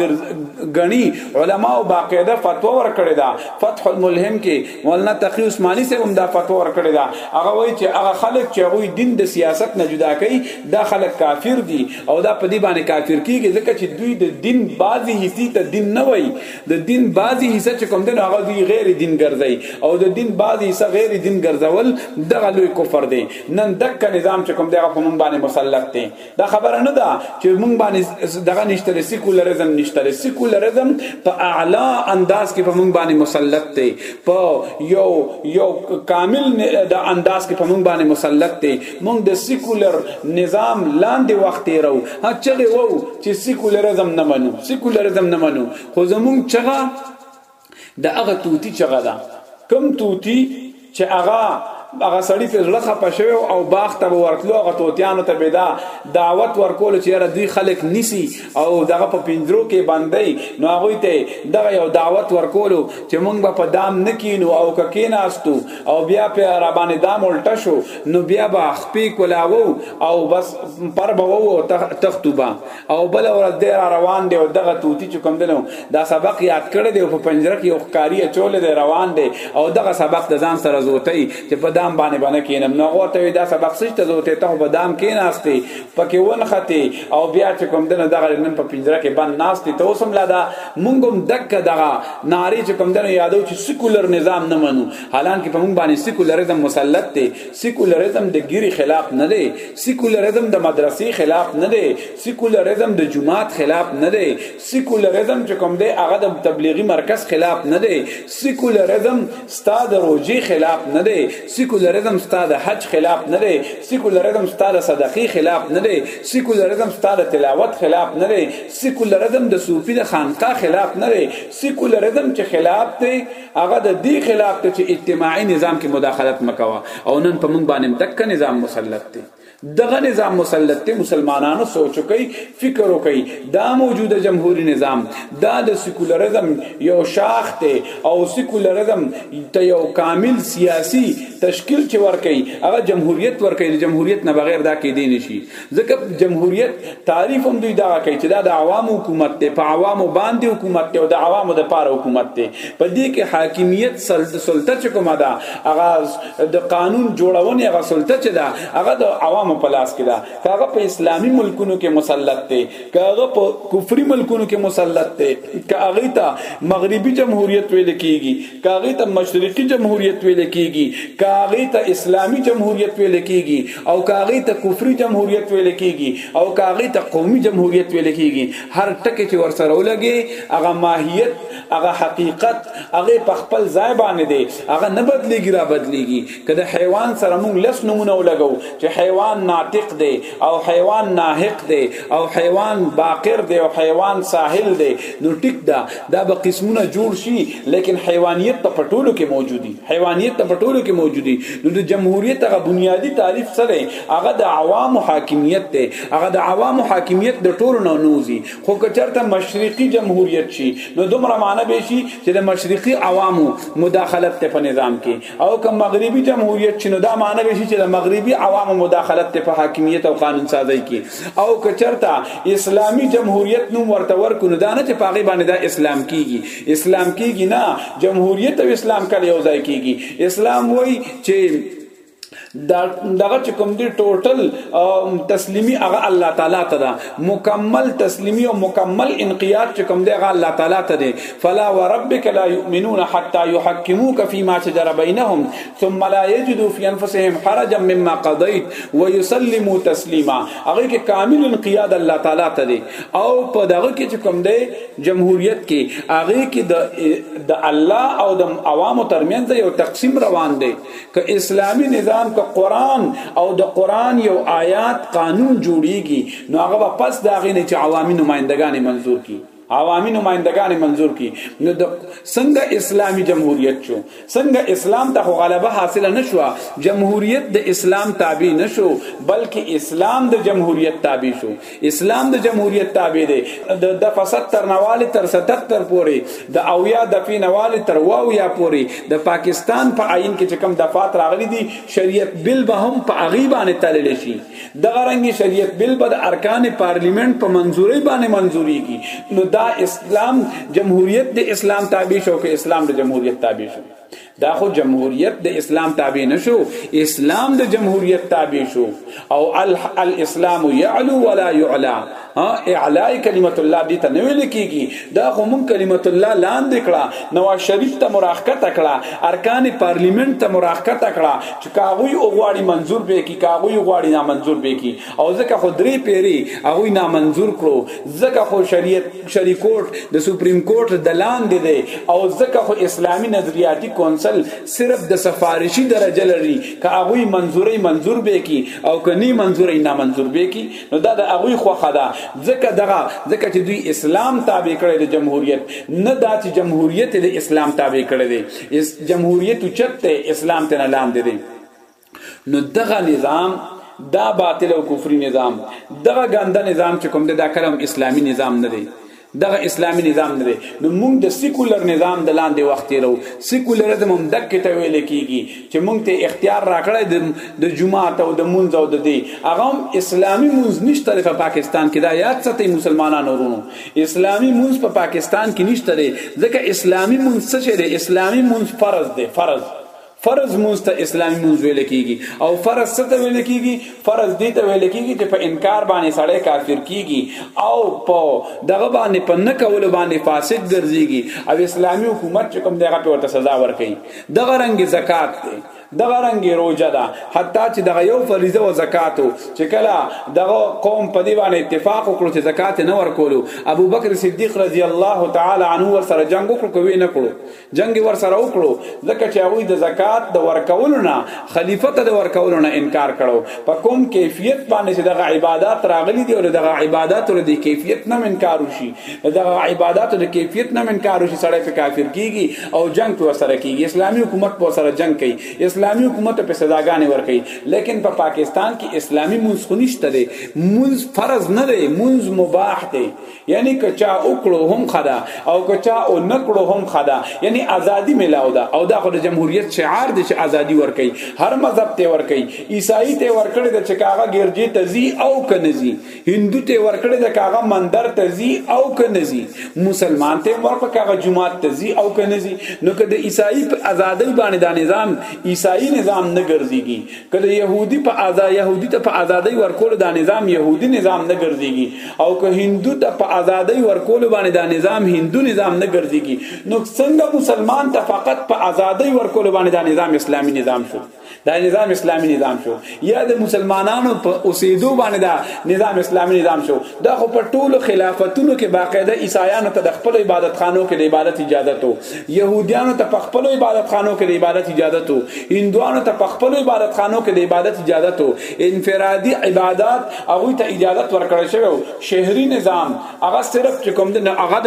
غنی علما او باقاعده فتوا ورکړی دا فتح الملهم کې مولانا تقی عثماني سره هم دا فتوا ورکړی دا هغه وایي چې هغه خلک چې هغه دین د سیاست نه جدا کوي دا خلک کافر دي او دا په دې باندې کافر کیږي ځکه چې دوی د دین بعضی حصي ته دین نه وایي د دین بعضی حصہ چې کوم دین هغه دی غیر دین ګرځي او د دین بعضی حصہ غیر دین ګرځول دغه لوی کفر دی نن دک نظام چې کوم دغه په مونږ باندې مسلط دی دا خبره نه ده چې مونږ باندې دغه نشته سیکولریزم نشته سیکولریزم په اعلی انداز کې په مونږ باندې مسلط دی په یو یو کامل د انداز کې په مونږ باندې مسلط دی مونږ د سیکولر نظام لاندې وخت تیرو هڅه وو چې سیکولرزم نه منو سیکولرزم نه منو خو زمونږ چغه د هغه توتی چغه ده کم توتی چې هغه هغه سړی په زړه خپه شوی او باغ ته ورتلو هغه توتیانو ته بيدا دعوت ورکول چې را دي خلک نسی او دغه په پندرو کې باندې نو هغه ته دغه یو دعوت ورکولو چې مونږ به په دام نکینو او ککینا استو او بیا په را باندې دام الټه شو نو بیا به خپې کولاو او بس پر به وو تختوبا او بل ورځ دې را روان دی او دغه توتی چې کوم دنو دا سبق یاد کړی دی په پنجره کې وخکاری چول دی روان دی او دغه سبق د ځان سره زوتی چې په دام باندې باندې کینم نو غوته دا سبق سشته زوته ته په دام کیناسته پکې ونختی او بیا چې کوم دنه دغه نن په پنجره کې بند ناشته ته اوسم لا دا مونږ هم دک دغه ناری چې کوم دنه یادو چې سیکولر نظام نه منو حالانکه په مونږ باندې سیکولریزم مسلط دی سیکولریزم د ګيري خلاف نه دی سیکولریزم د مدرسې خلاف نه دی سیکولریزم د جماعت خلاف نه دی سیکولریزم چې کوم دی هغه د تبلیغي مرکز خلاف نه دی سیکولریزم ستا د روزي خلاف نه دی سیکولریزم ستا د حج خلاف نه دی سیکولریزم ستا د صدقې خلاف نه دی سیکولریزم ستا د تلاوت خلاف نه دی سیکولریزم د صوفي د خانقاه خلاف نه دی سیکولریزم چې خلاف دی هغه د دې خلاف دی چې اجتماعي نظام کې مداخلت مکوا او نن په موږ باندې دک نظام مسلط دی دغه نظام مسلط ته مسلمانانو سوچ کوي فکر کوي دا موجوده جمهوریت نظام دا د سیکولرزم یو شاخ ته او سیکولرزم ته یو کامل سیاسي تشکیل چې ور کوي هغه جمهوریت ور کوي جمهوریت نه بغیر دا کې دی نشي ځکه جمهوریت تعریف هم دوی دا کوي چې دا د عوام حکومت ته په عوام باندې حکومت ته او د عوام د پاره حکومت ته په دې کې حاکمیت سلطه چې کومه ده هغه د قانون جوړونې هغه سلطه چې ده هغه د عوامو په لاس کې ده کاغه په اسلامی ملکونو کې مسلط دی کاغه په کفري ملکونو کې مسلط دی کاغه ته مغربي جمهوریت ویل کیږي کاغه ته مشرقي جمهوریت ویل کیږي کاغه ته اسلامی جمهوریت ویل کیږي او کاغه ته کفري جمهوریت ویل کیږي او کاغه ته قومي جمهوریت ویل کیږي هر ټکی چې ورسره ولګي هغه ماهیت هغه حقیقت هغه په خپل ځای باندې دی هغه نه بدلیږي را بدلیږي کله حیوان سره موږ لس نمونه ولګو چې حیوان ناطق دی او حیوان ناحق دی او حیوان باقر دی او حیوان ساحل دی نو ټیک دا دا به قسمونه جوړ شي لیکن حیوانیت په پټولو کې موجودي حیوانیت په پټولو کې موجودي نو د جمهوریت هغه بنیادی تعریف سره هغه د عوامو حاکمیت دی هغه د عوامو حاکمیت د ټولو نه نوزي خو که چرته مشرقي جمهوریت شي نو دومره معنی به شي چې د مشرقي عوامو مداخلت ته په نظام کې او که مغربي جمهوریت شي نو دا معنی به شي چې د مغربي عوامو مداخلت ته په حاکمیت او قانون سازي کې او که چرته اسلامی جمهوریت نوم ورته ورکو نو دا نه چې پاغي باندې دا اسلام کیږي اسلام کیږي نه جمهوریت او اسلام کله یو ځای کیږي اسلام وای چې دا دغه چې کوم دی ټوټل تسلیمی هغه الله تعالی ته ده مکمل تسلیمی او مکمل انقیاد چې کوم دی هغه الله تعالی ته ده فلا وربک لا یؤمنون حتا یحکموک فيما شجر بینهم ثم لا یجدوا فی انفسهم حرجا مما قضیت ويسلموا تسلیما هغه کې کامل انقیاد الله تعالی ته ده او په دغه کې چې کوم دی جمهوریت کې هغه کې د الله او د عوامو ترمنځ یو تقسیم روان دی که اسلامی نظام که قران او د قران یو آیات قانون جوړیږي نو هغه پس دا غینه چې عوامي نمائندګان منزور کی عوامي نمائندګان منزور کی نو د څنګه اسلامی جمهوریت شو څنګه اسلام ته غلبه حاصله نشو جمهوریت د اسلام تابع نشو بلکې اسلام د جمهوریت تابع شو اسلام د جمهوریت تابع دی د د فساد تر نواله تر 77 پوري د او یا د پی نواله تر واو یا پوري د پاکستان په پا آئین کې کوم دفات راغلي دي شریعت بل به هم په اغي باندې تلل شي د غرنګي شریعت بل به د ارکان پارلیمنت په پا منزوري باندې منزوري کی نو دا اسلام جمهوریت د اسلام تابع شو که اسلام د جمهوریت تابع شو دا خو جمهوریت د اسلام تابع نشو اسلام د جمهوریت تابع شو او الاسلام يعلو ولا يعلى اعلاء کلمت الله دې ته نه ویل کیږي دا خو مون کلمت الله لاندې کړه نواز شریف ته مراقبت کړه ارکان پارلیمنت ته مراقبت کړه چې کاغوی او غواړي منظور به کی کاغوی غواړي نه منظور به کی او ځکه خو درې پیری هغه نامنظور کړو ځکه خو شریعت شری کورټ د سپریم کورټ د لاندې دی او ځکه خو اسلامی نظریاتی کونسل صرف د سفارشی درجه لري که هغه منظوري منظور به کی او که نه منظوري نامنظور به کی نو دا د هغه خو خدا ځکه دغه ځکه چې دوی اسلام تابع کړي د جمهوریت نه دا چې جمهوریت د اسلام تابع کړي دي جمهوریت چته اسلام ته نه لاندې دي نو دغه نظام دا باطل او کفري نظام دغه ګنده نظام چې کوم دا کلم اسلامی نظام نه دی دغه اسلامی نظام نه دی نو موږ د سیکولر نظام د لاندې وخت تیرو سیکولرزم هم دک ته ویل کیږي چې موږ ته اختیار راکړی د جمعه او د مونږ او د دې هغه هم اسلامی مونږ نشته په پاکستان کې دا یاد ساتي مسلمانانو ورونو اسلامی مونږ په پاکستان کې نشته ځکه اسلامی مونږ څه دی اسلامی مونږ فرض دی فرض فرض مونږ ته اسلامي مونږ ویل کیږي او فرض څه ته ویل کیږي فرض دې ته ویل کیږي چې په انکار باندې سړی کافر کیږي او په دغه باندې په نه کول باندې فاسد ګرځيږي او اسلامي حکومت چې کوم دغه په ورته سزا ورکړي دغه رنګ زکات دی دغه رنګي روزه ده حتی چې دغه یو فریضه او زکات چې کله دغه قوم په دی باندې اتفاق وکړو چې زکات نه ورکولو ابو بکر صدیق رضی الله تعالی عنه ور سره جنگ وکړو کوي نه کړو جنگ ور سره وکړو ځکه چې هغه د زکات د ورکولو نه خلیفہ ته د ورکولو نه انکار کړو په کوم کیفیت باندې چې دغه عبادت راغلي دي او دغه عبادت ور دي کیفیت نه انکار وشي دغه عبادت د کیفیت نه انکار وشي سړی په کافر کیږي او جنگ ور سره کیږي اسلامي حکومت په سره جنگ کوي اسلامي حکومت په سزاګانې ور کوي لیکن په پا پاکستان کې اسلامي منځ خنشته دي منځ فرض نه دي منځ مباح دي یعنی کچا وکړو هم خدا او کچا او نکړو هم خدا یعنی ازادي ملاو ده او دا خو د جمهوریت شعار دي چې ازادي ورکي هر مذهب ته ورکي عیسائی ته ورکړي د چکاغه ګرځي تزي او کنزي هندو ته ورکړي د کاغه مندر تزي او کنزي مسلمان ته ورکړي کاغه جمعه تزي او کنزي نو که د عیسائی په ازادي باندې دا نظام عیسائی نظام نه ګرځيږي که د يهودي په آزاد يهودي ته په آزادۍ ورکول دا نظام يهودي نظام نه ګرځيږي او که هندو ته په آزادۍ ورکول باندې دا نظام هندو نظام نه ګرځيږي نو څنګه مسلمان ته فقط په آزادۍ ورکول باندې دا نظام اسلامي نظام شو دا نظام اسلامي نظام شو یا د مسلمانانو په اوسېدو باندې دا نظام اسلامي نظام شو دا خو په ټولو خلافتونو کې باقاعده عیسایانو ته د خپل عبادت خانو کې د عبادت اجازه ته يهوديانو ته په خپل عبادت خانو کې د عبادت اجازه تو هندوانو ته په خپل عبادت خانو کې د عبادت اجازه تو انفرادي عبادت هغه ته اجازه ورکړل شوی شهري نظام هغه صرف چې کوم د هغه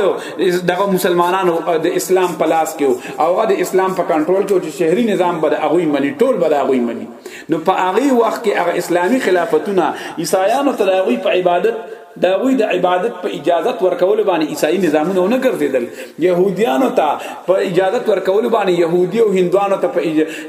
دغه مسلمانانو د اسلام په لاس کې او هغه د اسلام په کنټرول کې چې شهري نظام به هغه مني ټول به هغه مني نو په هغه وخت کې هغه اسلامي خلافتونه عیسایانو ته هغه په عبادت دا غوی د عبادت په اجازت ورکول باندې عیسائی نظامونه نه ګرځیدل يهوديانو ته په اجازت ورکول باندې يهودي او هندوانو ته په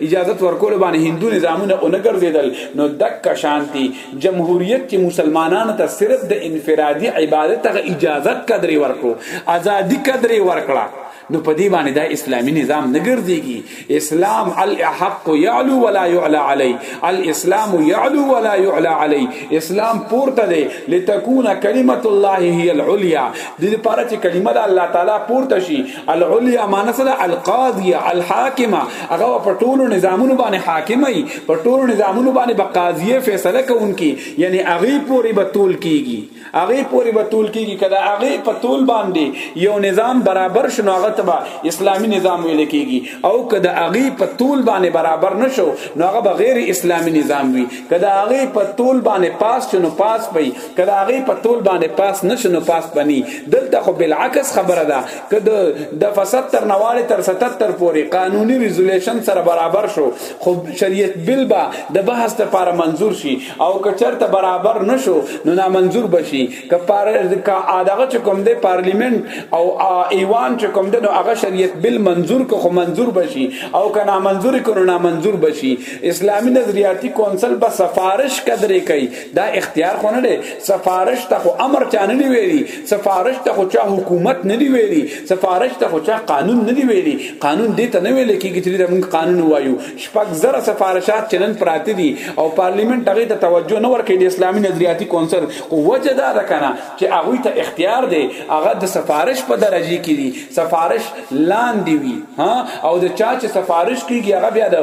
اجازت ورکول باندې هندو نظامونه نه ګرځیدل نو دک شانتي جمهوریت چې مسلمانانو ته صرف د انفرادي عبادت غ اجازت قدرې ورکو ازادي قدرې ورکړه نو په دې باندې دا اسلامي نظام نه ګرځيږي اسلام الاحق يعلو ولا يعلى علي الاسلام يعلو ولا يعلى علي اسلام پورته دی لتكون كلمه الله هي العليا د دې لپاره چې کلمه د الله تعالی پورته شي العليا معنی سره القاضيه الحاکمه هغه په ټولو نظامونو باندې حاکمه وي په ټولو نظامونو باندې بقاضيه فیصله کوونکی یعنی هغه پوری بتول کیږي هغه پوری به تول کیږي کله هغه په تول باندې یو نظام برابر شنو هغه تبا اسلامی نظام ویل کیږي او کله هغه په تول باندې برابر نشو نو هغه به غیر اسلامی نظام وي کله هغه په تول باندې پاس شنو پاس پي کله هغه په تول باندې پاس نشنو پاس پني دلته خو بالعکس خبره ده کله د فساد تر نواله تر 77 پوری قانوني ریزولیشن سره برابر شو خو شریعت بل با د بحث لپاره منظور شي او که چرته برابر نشو نو نامنظور بشي که پار کا اداغه چې کوم دی پارلیمنت او ایوان چې کوم دی نو هغه شریعت بل منظور کو خو منظور بشي او که نامنظور کو نو نامنظور بشي اسلامی نظریاتی کونسل به سفارش کدرې کوي دا اختیار خو نه دی سفارش ته خو امر چانه دی ویلي سفارش ته خو چا حکومت نه دی ویلي سفارش ته خو چا قانون نه دی ویلي قانون دې ته نه ویل کېږي چې موږ قانون وایو شپږ زره سفارشات چې نن پراته دي او پارلیمنت هغه ته توجه نه ورکړي د اسلامي نظریاتي کونسل خو وجه دا ده کنه چې هغه ته اختیار دی هغه د سفارش په درجه کې دي سفارش لاندې وي ها او د چا چې سفارش کیږي هغه بیا د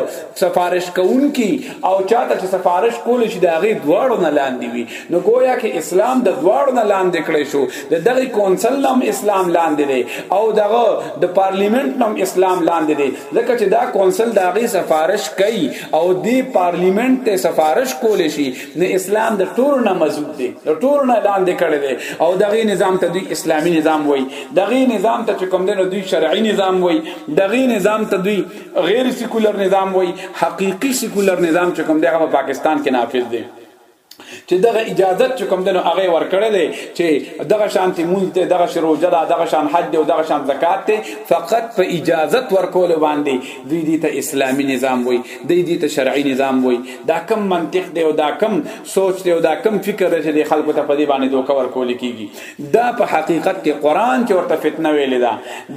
سفارش کوونکی او چا ته چې سفارش کول شي دا غي دواړو نه لاندې وي نو گویا کې اسلام د دواړو نه لاندې کړی شو د دغه کونسل نام اسلام لاندې دی او دغه د پارلیمنت نام اسلام لاندې دی ځکه چې دا کونسل داغه سفارش کوي او دی پارلیمنت ته سفارش کول شي نو اسلام د ټولو نه مزوب دی د ټولو نه لاندې کړی دی او دغه نظام ته دوی اسلامي نظام وایي دغه نظام ته کوم دی نو دوی شرعي نظام وایي دغه نظام ته دوی غیر سیکولر نظام وایي حقيقي سیکولر نظام چې کوم دی هغه پاکستان کې نافذ دی چې دغه اجازه چې کوم دنو هغه ورکړې دي چې دغه شان ته مونږ ته دغه شروجه ده دغه شان حج دی او دغه شان زکات ته فقط په اجازه ورکول باندې دوی دې ته اسلامي نظام وای دوی دې ته شرعي نظام وای دا کم منطق دی او دا کم سوچ دی او دا کم فکر دی چې خلکو ته په دې باندې دوکه ورکول کیږي دا په حقیقت کې قران چې ورته فتنه ویلې ده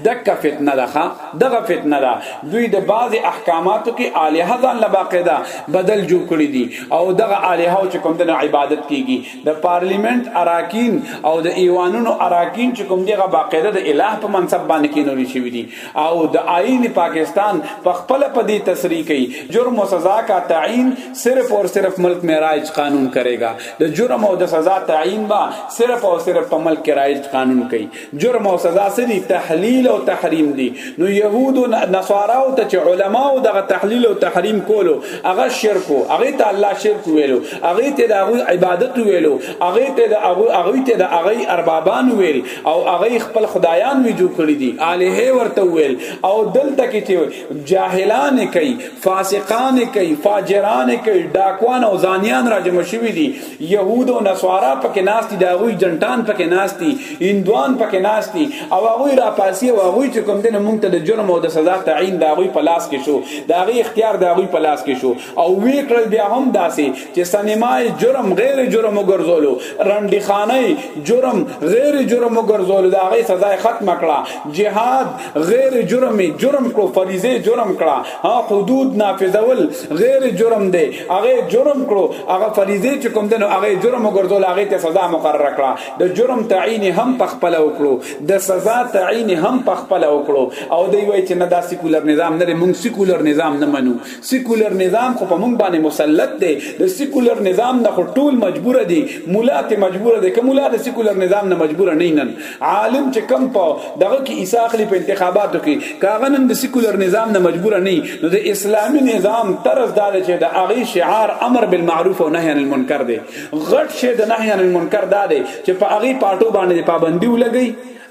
دک فتنه ده دغه فتنه ده دوی د بعض احکاماتو کې الہ ځان لا باقاعده بدل جوړ کړی دي او دغه الہ چې کوم د عبادت کیږي د پارلیمنت اراکین او د ایوانونو اراکین چې کوم دغه باقاعده د الہ په منصب باندې کینول شوی دي او د آئین پاکستان په خپل په دې تصریح کوي جرم او سزا کا تعین صرف اور صرف ملک میں رائج قانون کرے گا د جرم او د سزا تعیین با صرف او صرف په ملک رایج قانون کوي جرم او سزا سری تحلیل او تحریم دي نو يهود او نصارا او ته علما او دغه تحلیل او تحریم کولو هغه شرکو هغه ته الله شرک ویلو هغه ته د هغه عبادت ویلو هغه ته د هغه هغه ته د هغه اربابان ویل او هغه خپل خدایان وی جوړ کړی دي الہ ورته ویل او دلته کې چې جاهلان کوي فاسقان کوي فاجران کوي ډاکوان او زانیان راجم شوی دي يهود او نصارا پکې ناس دي داوی جنټان پکې ناس دي هندوان پکې ناس دي او هغه را پاسي او هغه چې کوم دنه مونږ ته د جرم او د سزا تعین داوی په لاس کې شو داغي اختیار داوی په لاس کې شو او وی کړل بیا هم داسې چې سنیمای جرم غیر جرم وګرځولو رنډي خاني جرم غیر جرم وګرځولو دا غي سزا ختم کړه جهاد غیر جرم جرم کو فریضه جرم کړه ها حدود نافذول غیر جرم دی هغه جرم کړو هغه فریضه چې کوم دنو هغه جرم وګرځول هغه ته سزا مقرره کړه د جرم تعین هم پخپل وکړو د سزا تعین هم پخپل وکړو او دی وای چې نه دا سیکولر نظام نه مونږ سیکولر نظام نه منو سیکولر نظام خو په مونږ باندې مسلط دی د سیکولر نظام نه خو ټول مجبور دي مولا ته مجبور دي کوم مولا د سیکولر نظام نه مجبور نه نن عالم چې کم په دغه کې عیسی اخلي په انتخاباتو کې کاغه نن د سیکولر نظام نه مجبور نه نو د اسلامي نظام طرز دار چې د اغي شعار امر بالمعروف او نهي عن المنکر دی غټ شه د نهي عن المنکر دا دی چې په اغي پاټو باندې پابندي ولګي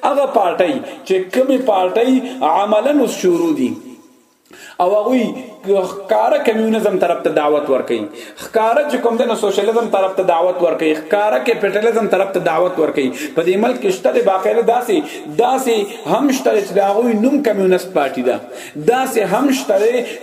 هغه پارټي چې کومه پارټي عملاً شروع دي او هغه ښکارا کمیونزم طرف ته دعوت ورکړي ښکارا چې کوم د سوشلیزم طرف ته دعوت ورکړي ښکارا کې پټرلیزم طرف ته دعوت ورکړي په دې ملک کې شته باقاعده داسې داسې هم شته چې دا غوي نوم کمیونست پارټي ده داسې هم شته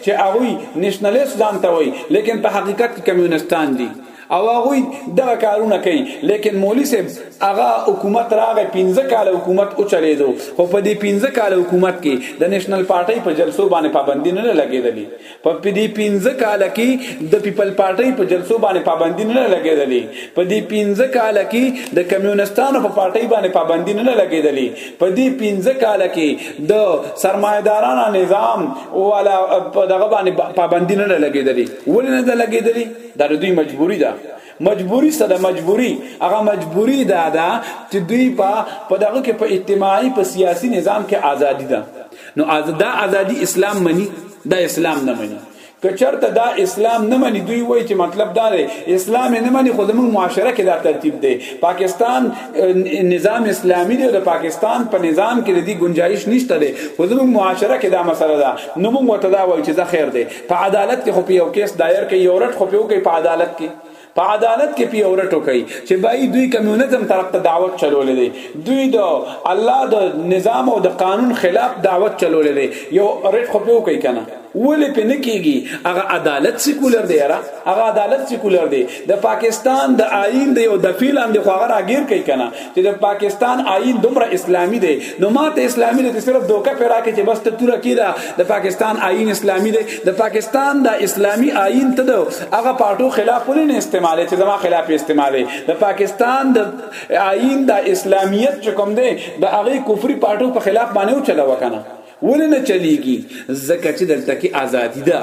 چې هغه نېشنلیست ځان ته وایي لیکن په حقیقت کې کمیونستان دي او هغه دغه کارونه کوي لیکن مولوی صاحب هغه حکومت راغی 15 کال حکومت او چلیدو خو په دې 15 کال حکومت کې د نېشنل پارټۍ په جلسو باندې پابندی نه لګېدلې په دې 15 کال کې د پیپل پارټۍ په جلسو باندې پابندی نه لګېدلې په دې 15 کال کې د کمیونستانو په پارټۍ باندې پابندی نه لګېدلې په دې 15 کال کې د سرمایدارانو نظام او دغه باندې پابندی نه لګېدلې ولې نه لګېدلې دا د دوی مجبوری ده مجبوری سره مجبوری هغه مجبوری ده دا چې دوی په په دغه کې په اجتماعي په سیاسي نظام کې ازادي ده نو دا ازادي اسلام مني دا اسلام نه مني کچرته دا اسلام نه مني دوی وایي چې مطلب دا دی اسلام نه مني خو زموږ معاشره کې دا ترتیب دی پاکستان نظام اسلامي دی د پاکستان په نظام کې د دې گنجائش نشته دی خو زموږ معاشره کې دا مسله ده نو موږ ته دا وایي چې دا خیر دی په عدالت کې خو په یو کیس دایر کې یو رټ خو په یو کې په عدالت کې په عدالت کې پی اورټو کوي چې بای دوی کمیونزم طرف ته دعوت چلولې دي دوی د الله د نظام او د قانون خلاف دعوت چلولې دي یو رټ خو پیو کوي کنه ولې په نکیږي هغه عدالت سیکولر دی را هغه عدالت سیکولر دی د پاکستان د آئین دی او د فیلان دی خو هغه راګیر کوي کنه چې د پاکستان آئین دومره اسلامی دی نو ماته اسلامی دی صرف دوکه پیرا کې چې بس ته توره کیدا د پاکستان آئین اسلامی دی د پاکستان د اسلامی آئین ته دو هغه پارټو خلاف ولې نه استعمال چې زما خلاف استعمال د پاکستان د آئین د اسلامیت چې کوم دی د هغه کفري پارټو په خلاف باندې چلاو کنه ولې نه چلیږي زکه چې دلته کې ازادي ده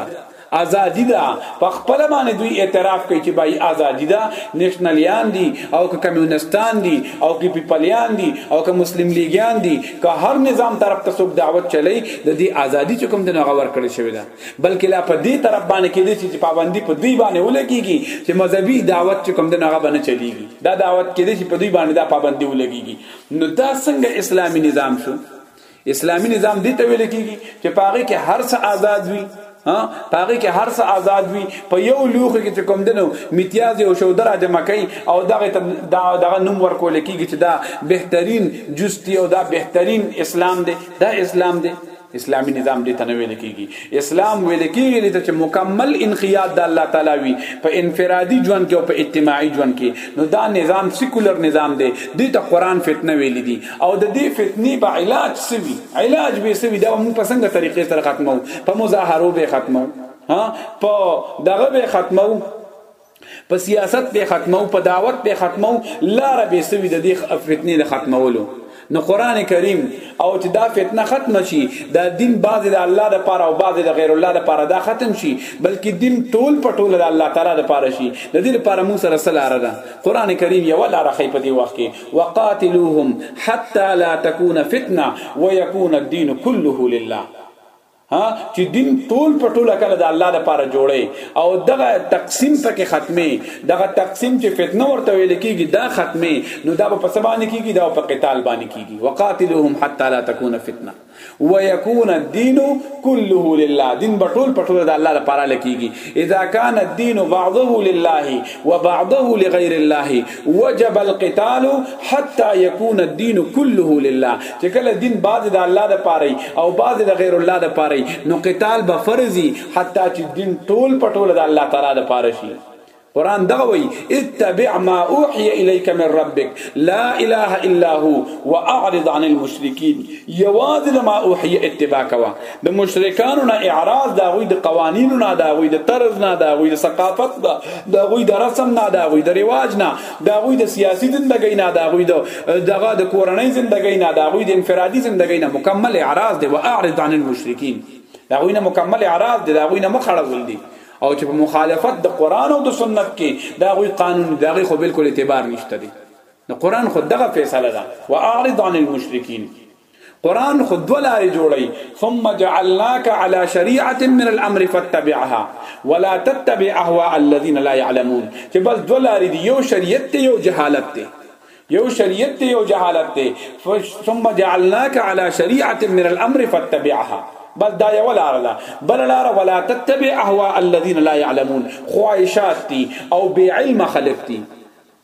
ازادي ده په خپل باندې دوی اعتراف کوي چې بای ازادي ده نېشنلیان دي او که کمیونستان دي او که پیپلیان دي او که مسلم لیګیان دي که هر نظام طرف ته څوک دعوت چلی د دې ازادي چې کوم د نغه ور کړی شوی ده بلکې لا په دې طرف باندې کې دي چې پابندي په دوی باندې ولګيږي چې مذهبي دعوت چې کوم د نغه باندې چلیږي دا دعوت کې دي چې په دوی باندې دا پابندي ولګيږي نو دا څنګه اسلامي نظام شو اسلامی نظام دې ته ویل کیږي چې پاره کې هر څه آزاد وي ها پاره کې هر څه آزاد وي په یو لوخ کې چې کوم دنو امتیاز او شو درجه مکای او دغه دا دغه نوم ورکول کیږي چې دا بهترین جستی او دا بهترین اسلام دی دا اسلام دی اسلامی نظام دې تنوي لکېږي اسلام ویل کېږي چې مکمل انقیاد د الله تعالی وي په انفرادي ژوند کې او په اجتماعي ژوند کې نو دا نظام سیکولر نظام دی دې ته قران فتنه ویل دي او د دې فتنې به علاج سوي علاج به سوي دا موږ په څنګه طریقې سره ختمو په مظاهرو به ختمو ها په دغه به ختمو په سیاست به ختمو په دعوت به ختمو لار به سوي د دې فتنې د ختمولو نو قران کریم او چې دا فتنه ختم شي دا دین بعضی د الله د پاره او بعضی د غیر الله د پاره دا ختم شي بلکې دین ټول په ټول د الله تعالی د پاره شي د دې لپاره موږ سره سلاره ده قران کریم یو لار خې په دې وخت کې وقاتلوهم حتى لا تكون فتنه ويكون الدين كله لله ها چې دین ټول په ټوله کله د الله لپاره جوړي او دغه تقسیم پکې ختمي دغه تقسیم چې فتنه ورته ویل کیږي دا ختمي نو دا په سبانه کیږي دا په قتال باندې کیږي وقاتلهم حتا لا تکون فتنه ويكون الدين كله لله دين بطول بطول دا الله لپاره لکیږي اذا كان الدين بعضه لله وبعضه لغير الله وجب القتال حتى يكون الدين كله لله چې کله دین بعض د الله لپاره او بعض د غیر الله لپاره نو قتال به فرضي حتی چې دین ټول پټول د الله تعالی لپاره شي قرآن دغه وی اتبع ما اوحي اليك من ربك لا اله الا هو واعرض عن المشركين یواز د ما اوحي اتباع کوا د مشرکانو نه اعراض دا غوي د قوانینو نه دا غوي د طرز نه دا غوي د ثقافت دا دا غوي د رسم نه دا غوي د رواج نه دا غوي د سیاسي زندګۍ نه دا غوي د دغه د کورنۍ زندګۍ نه دا غوي د انفرادي زندګۍ نه مکمل اعراض دی واعرض عن المشرکین دا غوي نه مکمل اعراض دی دا غوي نه مخړول دی او چې په مخالفت د قران او د سنت کې دا غوي قانون دا غوي خو بالکل اعتبار نشته دی نو قران خو دغه فیصله ده واعرض عن المشرکین قران خو دولاري جوړي ثم جعلناك على شريعه من الامر فاتبعها ولا تتبع اهواء الذين لا يعلمون چې بس دولاري دی یو شریعت ته یو جهالت ته یو شریعت دی یو جهالت دی ثم جعلناک علی شریعت من الامر فاتبعها بس دا یو لار ده بل لار ولا تتبع اهواء الذين لا يعلمون خواهشات دي او بی علم خلق دي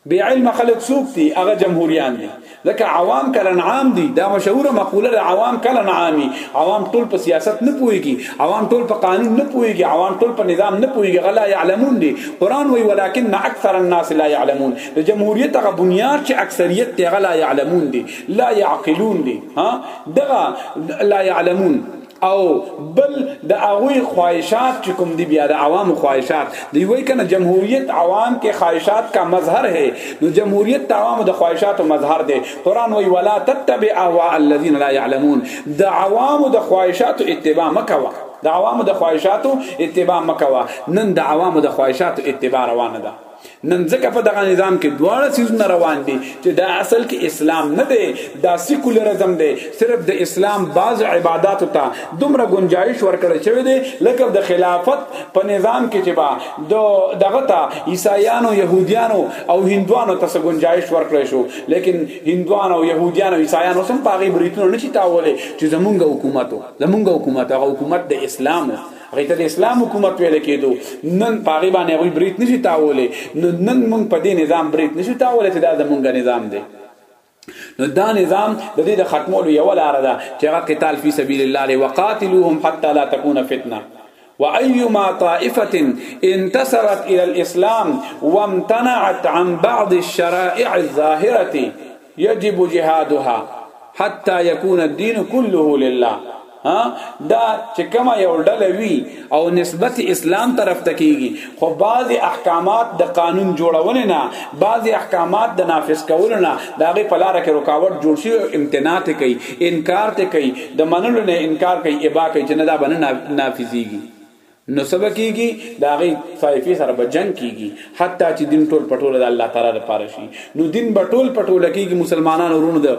بی علم خلق سوق دي هغه جمهوریان دي ځکه عوام کلن عام دي دا مشهوره مقوله ده عوام کلن عامي عوام ټول په سیاست نه پويږي عوام ټول په قانون نه پويږي عوام ټول په نظام نه پويږي غلا يعلمون دي قران وی ولكن اکثر الناس لا يعلمون د جمهوریت هغه بنیاد چې اکثریت ته غلا يعلمون دي لا يعقلون دي ها دغه لا يعلمون او بل د هغه خواهشات چې کوم دی بیا د عوام خواهشات دی وای کنه جمهوریت عوام کې خواهشات کا مظهر ہے نو جمهوریت عوام د خواهشات مظهر دی قران وای ولا تتبع اهواء الذين لا يعلمون د عوام د خواهشات اتباع مکوا د عوام د خواهشات اتباع مکوا نن د عوام د خواهشات اتباع روانه ده نن ځکه په دغه نظام کې دواړه سیزونه روان دي چې دا اصل کې اسلام نه دی دا سیکولرزم دی صرف د اسلام بعض عبادت ته دومره گنجائش ورکړی شوی دی لکه د خلافت په نظام کې چې با د دغه ته عیسایانو يهوديانو او هندوانو ته څه گنجائش ورکړی شو لیکن هندوانو او يهوديانو عیسایانو سم پاغي بریتونه نشي تاولې چې زمونږ حکومت زمونږ حکومت هغه حکومت د اسلام هغه ته د اسلام حکومت ویل کېدو نن پاغي باندې وی بریټ نشي تاولې نن موږ په دې نظام بریټ نشي تاولې چې دا زمونږ نظام دی نو دا نظام د دې د ختمولو یو لار ده چې هغه قتال فی سبیل الله لري وقاتلوهم حتا لا تکون فتنه وايما طائفه انتصرت الى الاسلام وامتنعت عن بعض الشرائع الظاهره یجب جهادها حتا یکون الدین كله لله ها دا چې کومه یو ډله وی او نسبت اسلام طرف ته کیږي خو بعضی احکامات د قانون جوړونه نه بعضی احکامات د نافذ کولو نه دا غي په لار کې رکاوټ جوړ شي او امتناع ته کوي انکار ته کوي د منلو نه انکار کوي ابا کوي چې نه دا بنه نافذيږي نو سبا کیږي دا غي طائفه سره به جنگ کیږي حتی چې دین ټول پټول د الله تعالی لپاره شي نو دین به ټول پټول کیږي مسلمانانو ورونو د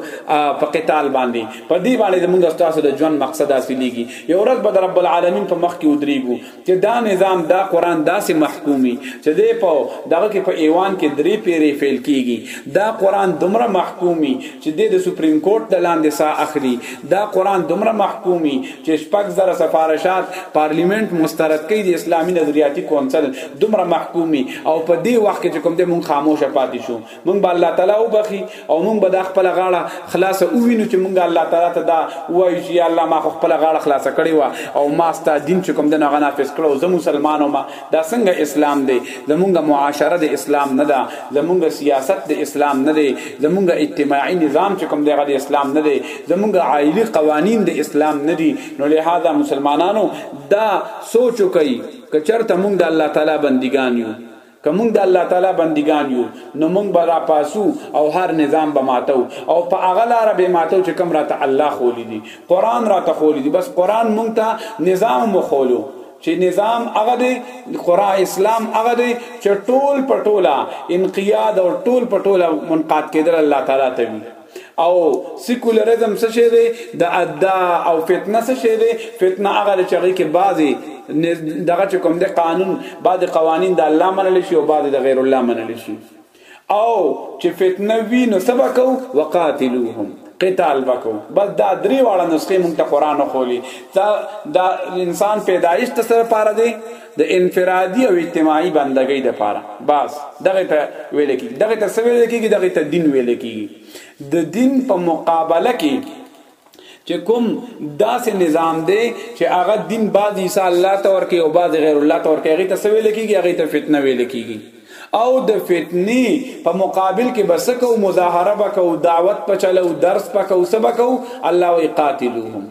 په قتال باندې په دې باندې موږ تاسو د ژوند مقصد حاصلېږي یو ورځ به رب العالمین په مخ کې ودرېګو چې دا نظام دا قران داسې محکومي چې دې په دغه کې په ایوان کې درې پیری فعل کیږي دا قران دومره محکومي چې دې د سپریم کورټ د لاندې سا اخلي دا قران دومره محکومي چې شپږ زره سفارشات پارلیمنت مسترد کړي د اسلامي نظریاتي کونسل دومره محکومي او په دې وخت کې کوم دې مون خاموش پاتې شو مونږ به الله تعالی وبخي او مونږ به د خپل غاړه خلاص او وینو چې مونږ الله تعالی ته دا وایو چې الله ما خپل غاړه خلاص کړي وا او ما ستا دین چې کوم دې نه غنا فیس کړو زه مسلمان ما دا څنګه اسلام دی زمونږه معاشره د اسلام نه ده زمونږه سیاست د اسلام نه دی زمونږه اجتماعي نظام چې کوم دی د اسلام نه دی زمونږه عائلی قوانین د اسلام نه دی نو لهدا مسلمانانو دا سوچ وکئ کچرته مونږ د الله تعالی بندگان یو کوم د الله تعالی بندگان یو نو مونږ به را پاسو او هر نظام به ماتو او په هغه لار به ماتو چې کوم راته الله خولې دي قران راته خولې دي بس قران مونږ ته نظام مو خولو چې نظام هغه دی خورا اسلام هغه دی چې ټول پټولا انقیاد او ټول پټولا منقاد کېدل الله تعالی ته وي او سیکولرزم څه شی دی د ادا او فتنه څه شی دی فتنه هغه چې هغه کې بعضی دغه کوم د قانون بعضی قوانین د الله منل شي او بعضی د غیر الله منل شي او چې فتنه وی نو سبا کو وقاتلوهم قتال وکو بس دا درې واړه نسخې مونږ ته قران خولي دا دا انسان پیدایش ته سره پاره دی د انفرادي او اجتماعي بندګۍ د پاره بس دغه ته ویل کی دغه ته سویل کیږي دغه ته دین ویل کیږي د دین په مقابله کې چې کوم داسې نظام دی چې هغه دین بعض عیسی الله ته ورکي او بعض غیر الله ته ورکي هغه ته سوي لکېږي هغه ته فتنه ویل کېږي او د فتنی په مقابل کې بس کو مظاهره وکاو دعوت په چلو درس پکاو سبکاو الله وی قاتلوهم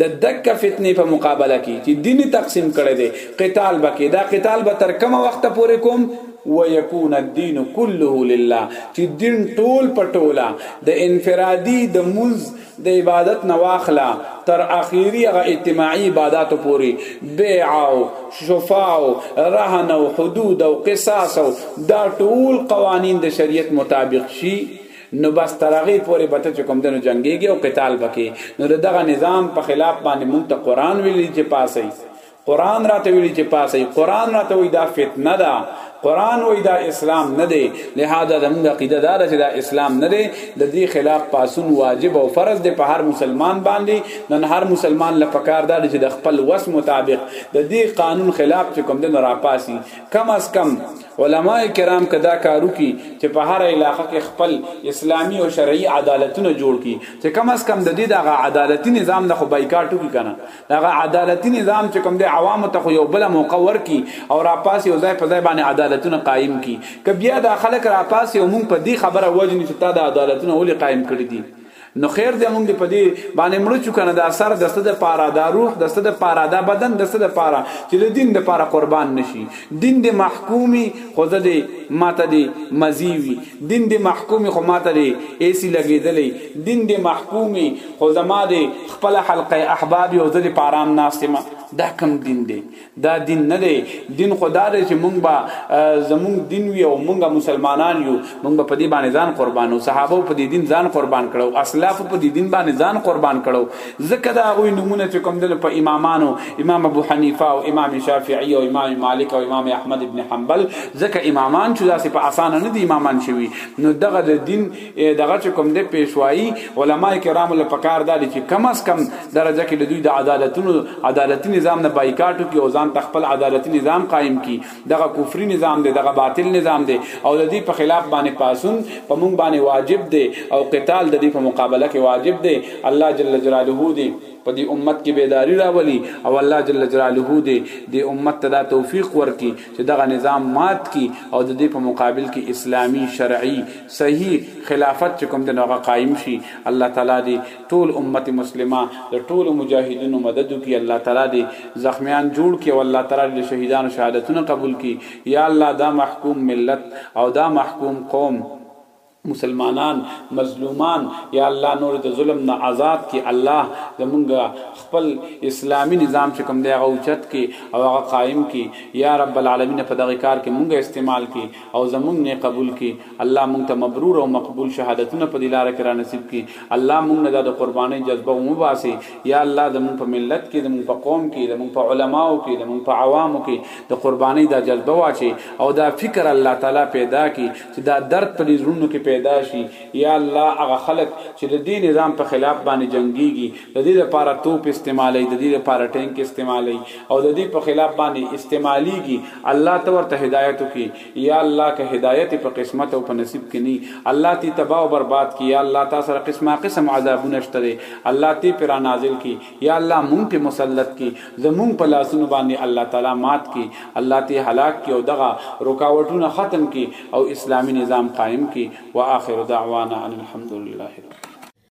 د دک فتنې په مقابله کې چې دین تقسیم کړي دي قتال بکې دا قتال به تر کومه وخت پورې کوم ويکون الدين کله لله چې دین ټول پټولا د انفرادي د منز د عبادت نواخلا تر اخیری غ اجتماعي عبادت پوری بیع او شفاع او رهن او حدود او قصاص او دا ټول قوانین د شریعت مطابق شي نو بس ترغه پورې بته چې کوم دنو جنگيږي او قتال بکې نو دغه نظام په خلاف باندې مونږ ته قران ویلي چې پاسي قران راته ویلي چې پاسي قران راته وی دا فتنه ده قران وی دا اسلام نه دی لہذا زموږ عقیده دا ده چې دا اسلام نه دی د دې خلاف پاسون واجب او فرض دی په هر مسلمان باندې نن هر مسلمان لپاره دا چې د خپل وس مطابق د دې قانون خلاف چې کوم دین را پاسي کم از کم علما کرام کدا کارو کی چې په هر علاقه کې خپل اسلامی او شرعي عدالتونه جوړ کی چې کم از کم د دې دغه عدالتي نظام نه خو بایکاټو کی کنه دغه عدالتي نظام چې کوم دی عوامو ته خو یو بل موقع ورکي او را پاسې او ځای په ځای باندې عدالتونه قائم کی که بیا دا خلک را پاسې او مونږ په دې خبره وجنی چې تا د عدالتونه ولې قائم کړی دي نو خیر دې مونږ په دې باندې مړ چو کنه دا سر د ست د پاره دا روح د ست د پاره دا بدن د ست د پاره چې د دین د پاره قربان نشي دین د محکومي خو د دې ماته دې مزیوي دین د محکومي خو ماته دې ایسی لګیدلې دین د محکومي خو زما دی خپل حلقه احباب او ځدی پارام ناشته ما دا کم دین دی دا دین نه دی دین خدا دی چې مونږ با زمونږ دین وی او مونږه مسلمانان یو مونږ په دې باندې ځان قربانو صحابه په دې دین ځان قربان کړو اسلاف په دې دین باندې ځان قربان کړو ځکه دا غوی نمونه چې کوم دل په امامانو امام ابو حنیفه او امام شافعی او امام مالک او امام احمد ابن حنبل ځکه امامان چې داسې په اسانه نه دي امامان شوی نو دغه دین دغه چې کوم د پیشوایی علما کرام له پکار دالي چې کم از کم درجه کې د دوی د عدالتونو عدالتي نظام نه بایکاټ کی او ځان تخپل عدالتي نظام قائم کی دغه کفري نظام دی دغه باطل نظام دی او د دې په خلاف باندې پاسون په مونږ باندې واجب دی او قتال د دې په مقابله کې واجب دی الله جل جلاله دی په دې امت کې بیداری راولي او الله جل جلاله دې دې امت ته دا توفیق ورکړي چې دغه نظام مات کی او د دې په مقابل کې اسلامی شرعي صحیح خلافت چې کوم د نوغه قائم شي الله تعالی دی ټول امت مسلمه د ټول مجاهدینو مدد کی الله تعالی دی زخمیان جوړ کی او الله تعالی د شهیدانو شهادتونه قبول کی یا الله دا محکوم ملت او دا محکوم قوم مسلمانان مظلومان یا الله نور د ظلم نه آزاد کی الله زمونږ خپل اسلامی نظام چې کوم دی هغه اوچت کی او هغه قائم کی یا رب العالمین په دغه کار کې مونږ استعمال کی او زمونږ نه قبول کی الله مونږ ته مبرور او مقبول شهادتونه په دلاره کې را نصیب کی الله مونږ نه د قربانی جذبه مو باسي یا الله زمونږ په ملت کې زمونږ په قوم کې زمونږ په علماو کې زمونږ په عوامو کې د قربانی دا جذبه واچي او دا فکر الله تعالی پیدا کی چې دا درد په دې زړونو کې پیدا شي یا الله هغه خلک چې د دې نظام په خلاف باندې جنگيږي د دې لپاره توپ استعمالي د دې لپاره ټانک استعمالي او د دې په خلاف باندې استعماليږي الله ته ورته هدایت وکي یا الله که هدایت په قسمت او په نصیب کې نه الله تی تباہ او برباد کی یا الله تاسو سره قسمه قسم عذابونه شته الله تی پر نازل کی یا الله مونږ په مسلط کی زمونږ په لاسونو باندې الله تعالی مات کی الله ته هلاک کی او دغه رکاوټونه ختم کی او اسلامی نظام قائم کی واخر دعوانا ان الحمدلله رب